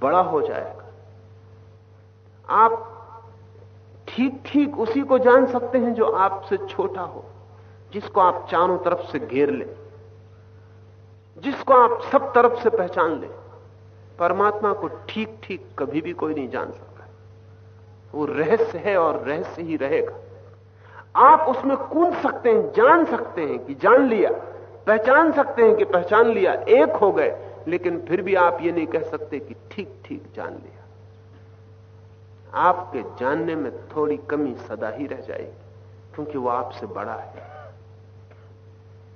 C: बड़ा हो जाएगा। आप ठीक ठीक उसी को जान सकते हैं जो आपसे छोटा हो, जिसको आप चारों तरफ़ से घेर ले, जिसको आप सब तरफ़ से पहचान ले। परमात्मा को ठीक ठीक कभी भी कोई नहीं जान सकता। वो रहस्य है और रहस्य ही रहेगा। आप उसमें कूद सकते हैं, जान सकते हैं कि जान लिया, पहचान सकते हैं कि पहचान लिया, एक हो गए, लेकिन फिर भी आप ये नहीं कह सकते कि ठीक ठीक जान लिया। आपके जानने में थोड़ी कमी सदा ही रह जाएगी, क्योंकि वो आपसे बड़ा है।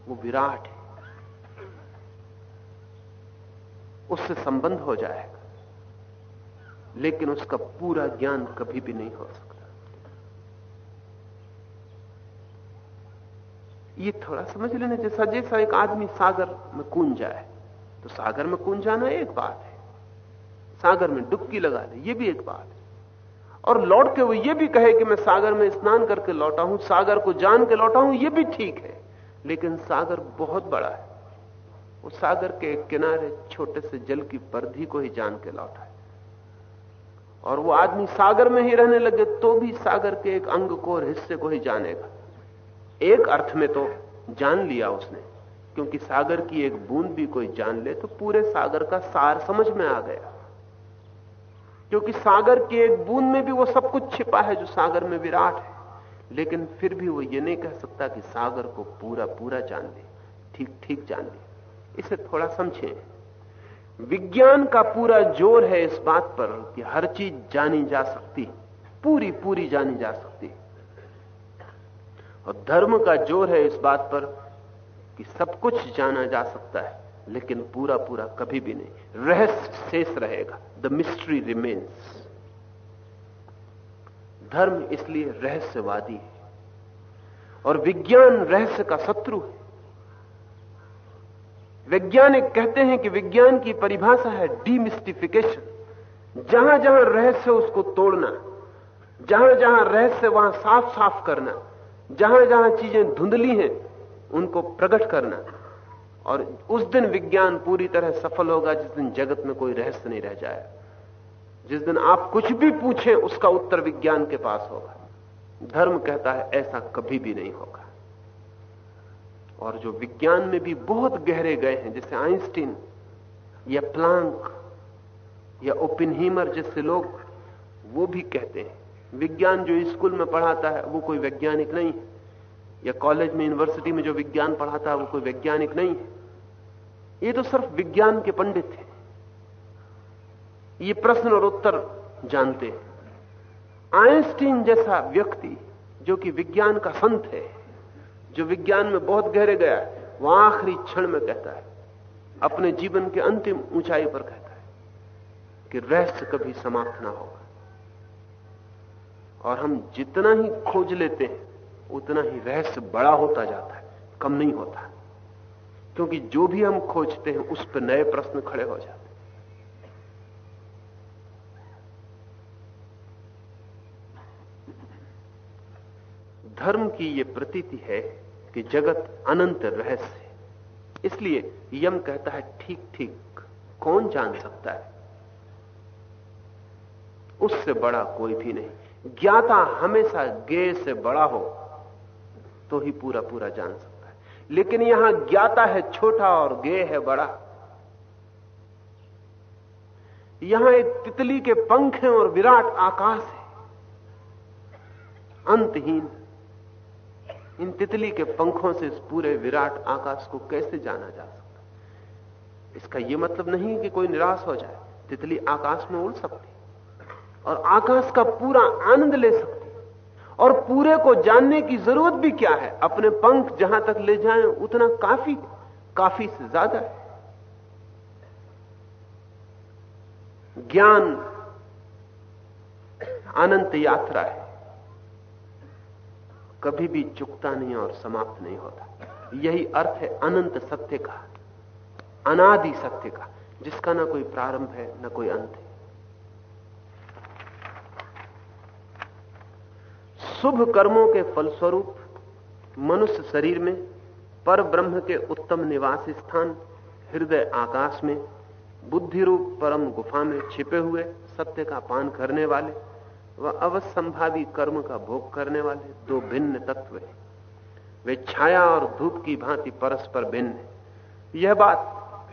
C: वो विराट है। उससे संबंध हो जाएगा। लेकिन उसका पूरा ज्ञान कभी भी नहीं हो सकता। ये थोड़ा समझ लेना जैसा जैसा एक आदमी सागर में कूद जाए तो सागर में कूद जाना एक बात है। सागर में डुबकी लगा ले ये भी एक बात है। और लौट के वो ये भी कहे कि मैं सागर में स्नान करके लौटा हूँ, सागर को जान के लौटा हूँ, ये भी ठीक है। लेकिन सागर बहुत बड़ा है। वो सागर के किनारे छोटे से जल की परिधि को ही जान के लौटा है। और वो आदमी सागर में ही रहने लगे तो भी सागर के एक अंग को और हिस्से को ही जानेगा। एक अर्थ में तो जान लिया उसने, क्योंकि सागर की एक बूंद भी कोई जान ले तो पूरे सागर का सार समझ में आ गया। क्योंकि सागर की एक बूंद में भी वो सब कुछ छिपा है जो सागर में विराट है। लेकिन फिर भी वो ये नहीं कह सकता कि सागर को पूरा पूरा जान ले ठीक ठीक जान ले। इसे थोड़ा समझें। विज्ञान का पूरा ज़ोर है इस बात पर कि हर चीज़ जानी जा सकती पूरी पूरी जानी जा सकती और धर्म का ज़ोर है इस बात पर कि सब कुछ जाना जा सकता है, लेकिन पूरा पूरा कभी भी नहीं। रहस्य शेष रहेगा। द मिस्ट्री रिमेन्स धर्म इसलिए रहस्यवादी है। और विज्ञान रहस्य का शत्रु है। वैज्ञानिक कहते हैं कि विज्ञान की परिभाषा है डीमिस्टिफिकेशन जहाँ जहाँ रहस्य उसको तोड़ना जहाँ जहाँ रहस्य वहाँ साफ़ साफ़ करना जहाँ जहाँ चीज़ें धुंधली हैं, उनको प्रकट करना। और उस दिन विज्ञान पूरी तरह सफल होगा जिस दिन जगत में कोई रहस्य नहीं रह जाए। जिस दिन आप कुछ भी पूछें, उसका उत्तर विज्ञान के पास होगा। धर्म कहता है, ऐसा कभी भी नहीं होगा। और जो विज्ञान में भी बहुत गहरे गए हैं, जैसे आइंस्टीन या प्लांक या ओपिनहीमर जैसे लोग, वो भी कहते हैं, विज्ञान जो स्कूल में पढ़ाता है, वो कोई वैज्ञानिक नहीं या कॉलेज में, यूनिवर्सिटी में जो विज्ञान पढ़ाता है, वो कोई वैज्ञानिक नहीं ये तो सिर्फ़ विज्ञान के पंडित हैं। ये प्रश्न और उत्तर जानते हैं। आइंस्टीन जैसा व्यक्ति, जो कि विज्ञान का संत है जो विज्ञान में बहुत गहरे गया है वह आखिरी क्षण में कहता है, अपने जीवन के अंतिम ऊंचाई पर कहता है कि रहस्य कभी समाप्त ना होगा। और हम जितना ही खोज लेते हैं, उतना ही रहस्य बड़ा होता जाता है, कम नहीं होता। क्योंकि जो भी हम खोजते हैं, उस पर नए प्रश्न खड़े हो जाते धर्म की यह प्रतीति है कि जगत अनंत रहस्य इसलिए यम कहता है ठीक ठीक कौन जान सकता है? उससे बड़ा कोई भी नहीं। ज्ञाता हमेशा गे से बड़ा हो तो ही पूरा पूरा जान सकता है। लेकिन यहाँ ज्ञाता है छोटा और गे है बड़ा। यहाँ एक तितली के पंख हैं और विराट आकाश है। अंतहीन इन तितली के पंखों से इस पूरे विराट आकाश को कैसे जाना जा सकता? इसका यह मतलब नहीं कि कोई निराश हो जाए। तितली आकाश में उड़ सकती और आकाश का पूरा आनंद ले सकती। और पूरे को जानने की ज़रूरत भी क्या है? अपने पंख जहाँ तक ले जाएँ, उतना काफ़ी काफ़ी से ज़्यादा है। ज्ञान अनंत यात्रा है। कभी भी चुकता नहीं और समाप्त नहीं होता। यही अर्थ है अनंत सत्य का। अनादि सत्य का, जिसका ना कोई प्रारंभ है, ना कोई अंत है। शुभ कर्मों के फलस्वरूप, मनुष्य शरीर में, पर ब्रह्म के उत्तम निवास स्थान, हृदय आकाश में बुद्धि रूप परम गुफा में छिपे हुए सत्य का पान करने वाले व अवसंभावी कर्म का भोग करने वाले दो भिन्न तत्व हैं। वे छाया और धूप की भांति परस्पर भिन्न है। यह बात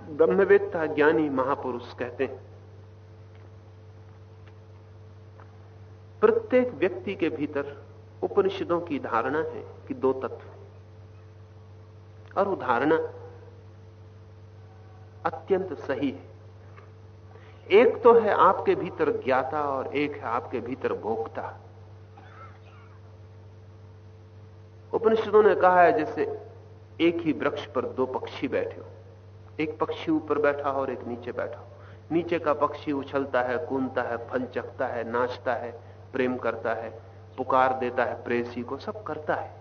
C: ब्रह्मवेत्ता ज्ञानी महापुरुष कहते हैं। प्रत्येक व्यक्ति के भीतर उपनिषदों की धारणा है कि दो तत्व और वो धारणा अत्यंत सही है। एक तो है आपके भीतर ज्ञाता और एक है आपके भीतर भोक्ता। उपनिषदों ने कहा है जैसे एक ही वृक्ष पर दो पक्षी बैठे हो। एक पक्षी ऊपर बैठा हो और एक नीचे बैठा हो। नीचे का पक्षी उछलता है, कूदता है, फल चखता है, नाचता है, प्रेम करता है, पुकार देता है, प्रेसी को सब करता है।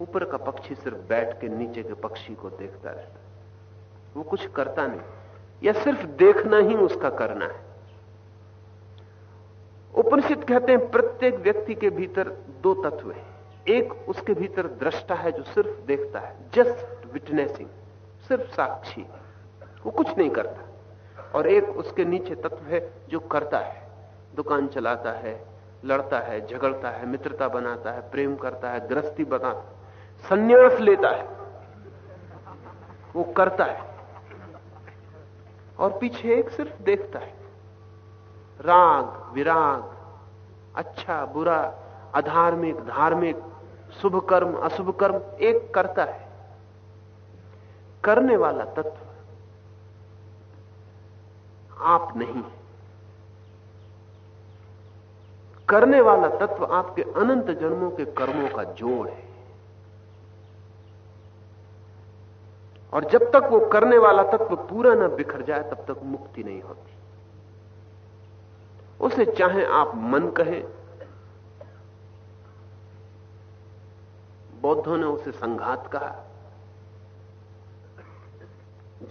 C: ऊपर का पक्षी सिर्फ़ बैठ के नीचे के पक्षी को देखता रहता है। वो कुछ करता नहीं। या सिर्फ़ देखना ही उसका करना है? उपनिषद कहते हैं, प्रत्येक व्यक्ति के भीतर दो तत्व हैं। एक उसके भीतर दृष्टा है जो सिर्फ़ देखता है। जस्ट विटनेसिंग, सिर्फ़ साक्षी। वो कुछ नहीं करता। और एक उसके नीचे तत्व है जो करता है। दुकान चलाता है, लड़ता है, झगड़ता है, मित्रता बनाता है, प्रेम करता है, गृहस्थी बनाता है, संन्यास लेता है। वो करता है। और पीछे एक सिर्फ़ देखता है। राग, विराग अच्छा बुरा, अधार्मिक, धार्मिक शुभ कर्म अशुभ कर्म एक करता है। करने वाला तत्व आप नहीं करने वाला तत्व आपके अनंत जन्मों के कर्मों का जोड़ है। और जब तक वो करने वाला तत्व पूरा ना बिखर जाए, तब तक मुक्ति नहीं होती। उसे चाहे आप मन कहें, बौद्धों ने उसे संघात कहा,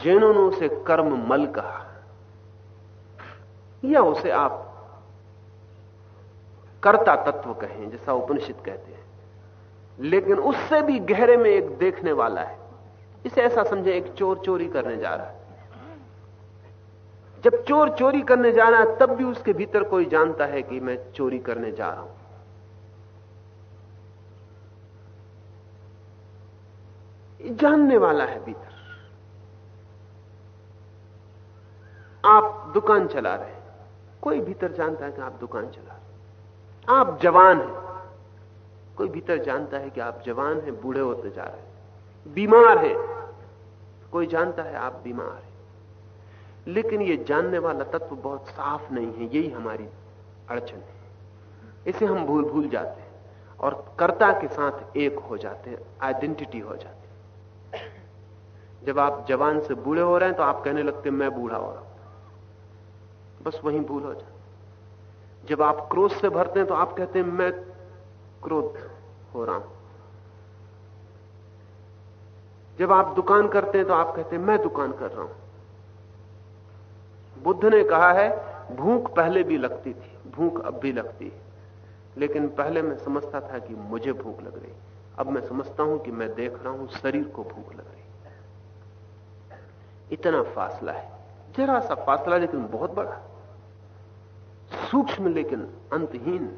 C: जैनों ने उसे कर्म मल कहा, या उसे आप कर्ता तत्व कहें, जैसा उपनिषद कहते हैं। लेकिन उससे भी गहरे में एक देखने वाला है। इसे ऐसा समझे, एक चोर चोरी करने जा रहा है। जब चोर चोरी करने जा रहा है, तब भी उसके भीतर कोई जानता है कि मैं चोरी करने जा रहा हूँ। जानने वाला है भीतर। आप दुकान चला रहे हैं। कोई भीतर जानता है कि आप दुकान चला रहे आप जवान हैं। कोई भीतर जानता है कि आप जवान हैं, बूढ़े होते जा रहे हैं। बीमार हैं। कोई जानता है आप बीमार हैं। लेकिन यह जानने वाला तत्व बहुत साफ़ नहीं है, यही हमारी अड़चन है। इसे हम भूल भूल जाते हैं और कर्ता के साथ एक हो जाते हैं, आइडेंटिटी हो जाती जब आप जवान से बूढ़े हो रहे हैं तो आप कहने लगते मैं बूढ़ा हो रहा हूँ। बस वहीं भूल हो जाती जब आप क्रोध से भरते हैं तो आप कहते हैं, मैं क्रोध हो रहा हूँ। जब आप दुकान करते हैं तो आप कहते हैं, मैं दुकान कर रहा हूँ। बुद्ध ने कहा है, भूख पहले भी लगती थी, भूख अब भी लगती है। लेकिन पहले मैं समझता था कि मुझे भूख लग रही। अब मैं समझता हूँ कि मैं देख रहा हूँ, शरीर को भूख लग रही। इतना फासला है। जरा सा फासला, लेकिन बहुत बड़ा। सूक्ष्म, लेकिन अंतहीन।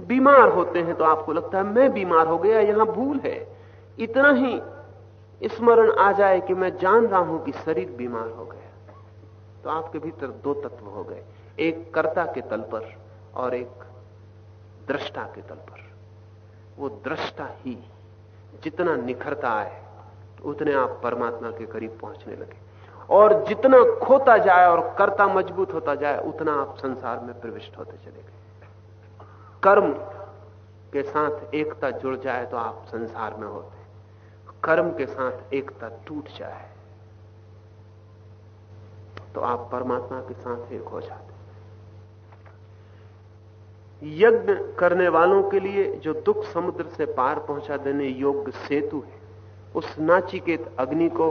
C: बीमार होते हैं तो आपको लगता है, मैं बीमार हो गया, यहाँ भूल है। इतना ही स्मरण आ जाए कि मैं जान रहा हूँ कि शरीर बीमार हो गया। तो आपके भीतर दो तत्व हो गए। एक कर्ता के तल पर और एक दृष्टा के तल पर। वो दृष्टा ही जितना निखरता है उतने आप परमात्मा के करीब पहुँचने लगे। और जितना खोता जाए और कर्ता मज़बूत होता जाए, उतना आप संसार में प्रविष्ट होते चले गए। कर्म के साथ एकता जुड़ जाए तो आप संसार में होते। कर्म के साथ एकता टूट जाए तो आप परमात्मा के साथ एक हो जाते यज्ञ करने वालों के लिए जो दुख समुद्र से पार पहुँचा देने योग्य सेतु है, उस नाचिकेत अग्नि को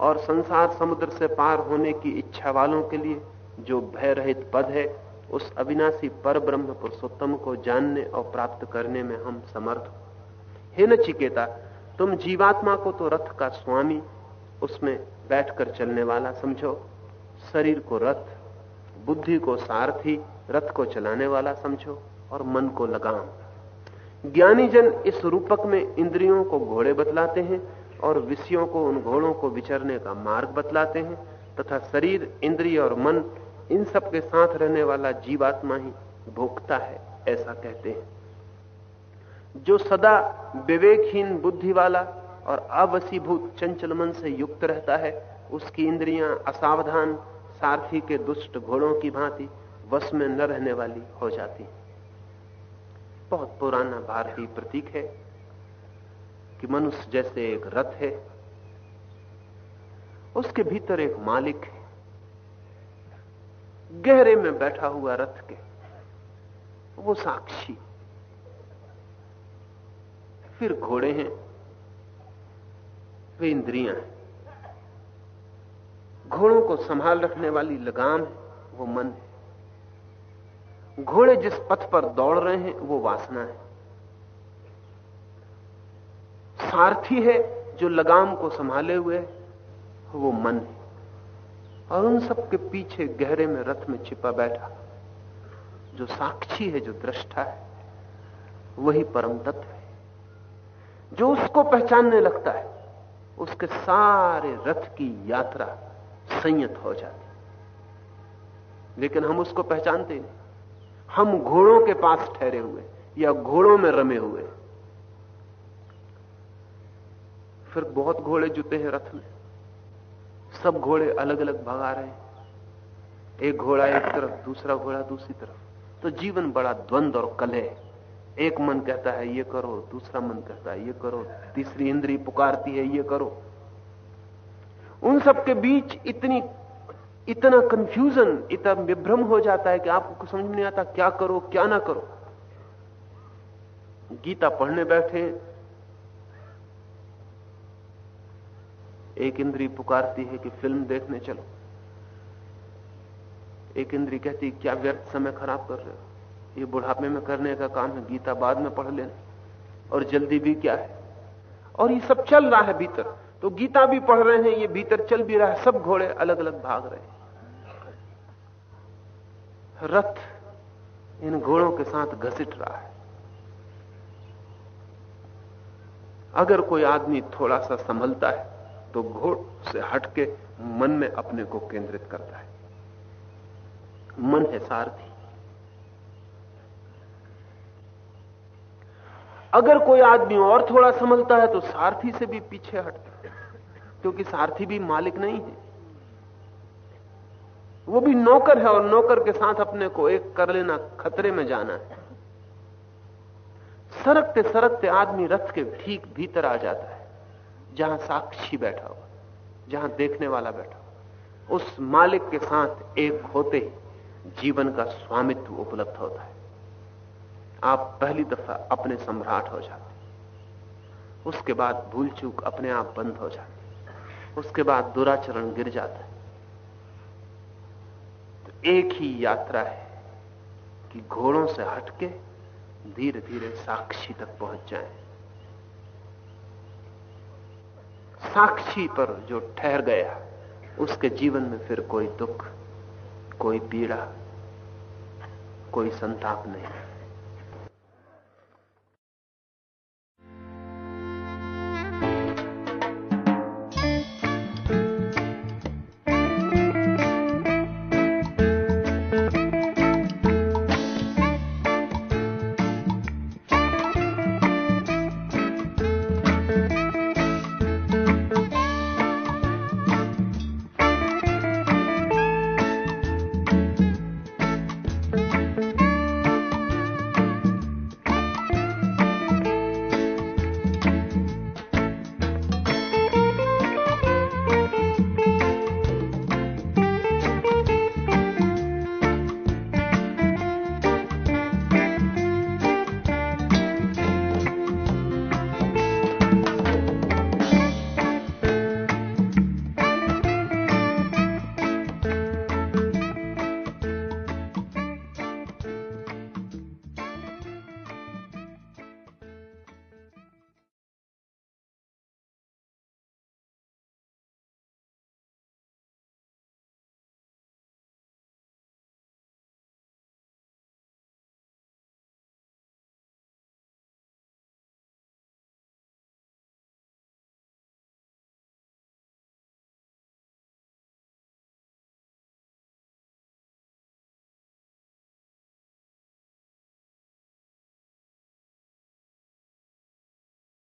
C: और संसार समुद्र से पार होने की इच्छा वालों के लिए जो भय रहित पद है, उस अविनाशी पर ब्रह्म पुरुषोत्तम को जानने और प्राप्त करने में हम समर्थ हे नचिकेता तुम जीवात्मा को तो रथ का स्वामी, उसमें बैठकर चलने वाला समझो। शरीर को रथ, बुद्धि को सारथी, रथ को चलाने वाला समझो और मन को लगाम। ज्ञानी जन इस रूपक में इंद्रियों को घोड़े बतलाते हैं और विषयों को उन घोड़ों को विचरने का मार्ग बतलाते हैं, तथा शरीर, इंद्रिय और मन इन सब के साथ रहने वाला जीवात्मा ही भोगता है, ऐसा कहते हैं। जो सदा विवेकहीन बुद्धि वाला और अवसीभूत चंचल मन से युक्त रहता है, उसकी इंद्रियाँ असावधान, सारथी के दुष्ट घोड़ों की भांति वश में न रहने वाली हो जाती। बहुत पुराना भारतीय प्रतीक है कि मनुष्य जैसे एक रथ है, उसके भीतर एक मालिक है, गहरे में बैठा हुआ रथ के, वो साक्षी। फिर घोड़े हैं। वे इंद्रियाँ हैं। घोड़ों को संभाल रखने वाली लगाम है, वो मन है। घोड़े जिस पथ पर दौड़ रहे हैं, वो वासना है। सारथी है जो लगाम को संभाले हुए वो मन है। और उन सब के पीछे गहरे में रथ में छिपा बैठा, जो साक्षी है, जो दृष्टा है, वही परम तत्व है। जो उसको पहचानने लगता है, उसके सारे रथ की यात्रा संयत हो जाती लेकिन हम उसको पहचानते नहीं। हम घोड़ों के पास ठहरे हुए या घोड़ों में रमे हुए। फिर बहुत घोड़े जुते हैं रथ में। सब घोड़े अलग अलग भगा रहे हैं। एक घोड़ा एक तरफ़, दूसरा घोड़ा दूसरी तरफ़। तो जीवन बड़ा द्वंद और कलह एक मन कहता है, ये करो। दूसरा मन कहता है, ये करो। तीसरी इंद्री पुकारती है, ये करो। उन सब के बीच इतनी, इतना कंफ्यूजन इतना विभ्रम हो जाता है कि आपको समझ नहीं आता, क्या करो, क्या ना करो। गीता पढ़ने बैठे। एक इंद्री पुकारती है कि फ़िल्म देखने चलो। एक इंद्री कहती है, क्या व्यर्थ समय खराब कर रहे हो? ये बुढ़ापे में करने का काम है, गीता बाद में पढ़ लेना। और जल्दी भी क्या है? और ये सब चल रहा है भीतर। तो गीता भी पढ़ रहे हैं, ये भीतर चल भी रहा है, सब घोड़े अलग अलग भाग रहे हैं। रथ इन घोड़ों के साथ घसीट रहा है। अगर कोई आदमी थोड़ा सा संभलता है तो घोड़ से हटके मन में अपने को केंद्रित करता है। मन है सारथी। अगर कोई आदमी और थोड़ा समझता है तो सारथी से भी पीछे हटता है, क्योंकि सारथी भी मालिक नहीं है। वो भी नौकर है और नौकर के साथ अपने को एक कर लेना खतरे में जाना है। सरकते सरकते आदमी रथ के ठीक भीतर आ जाता है, जहाँ साक्षी बैठा हुआ, जहाँ देखने वाला बैठा हुआ। उस मालिक के साथ एक होते जीवन का स्वामित्व उपलब्ध होता है। आप पहली दफ़ा अपने सम्राट हो जाते उसके बाद भूल चूक अपने आप बंद हो जाती उसके बाद दुराचरण गिर जाता है। तो एक ही यात्रा है कि घोड़ों से हटके धीरे धीरे साक्षी तक पहुँच जाए। साक्षी पर जो ठहर गया, उसके जीवन में फिर कोई दुख, कोई पीड़ा, कोई संताप नहीं।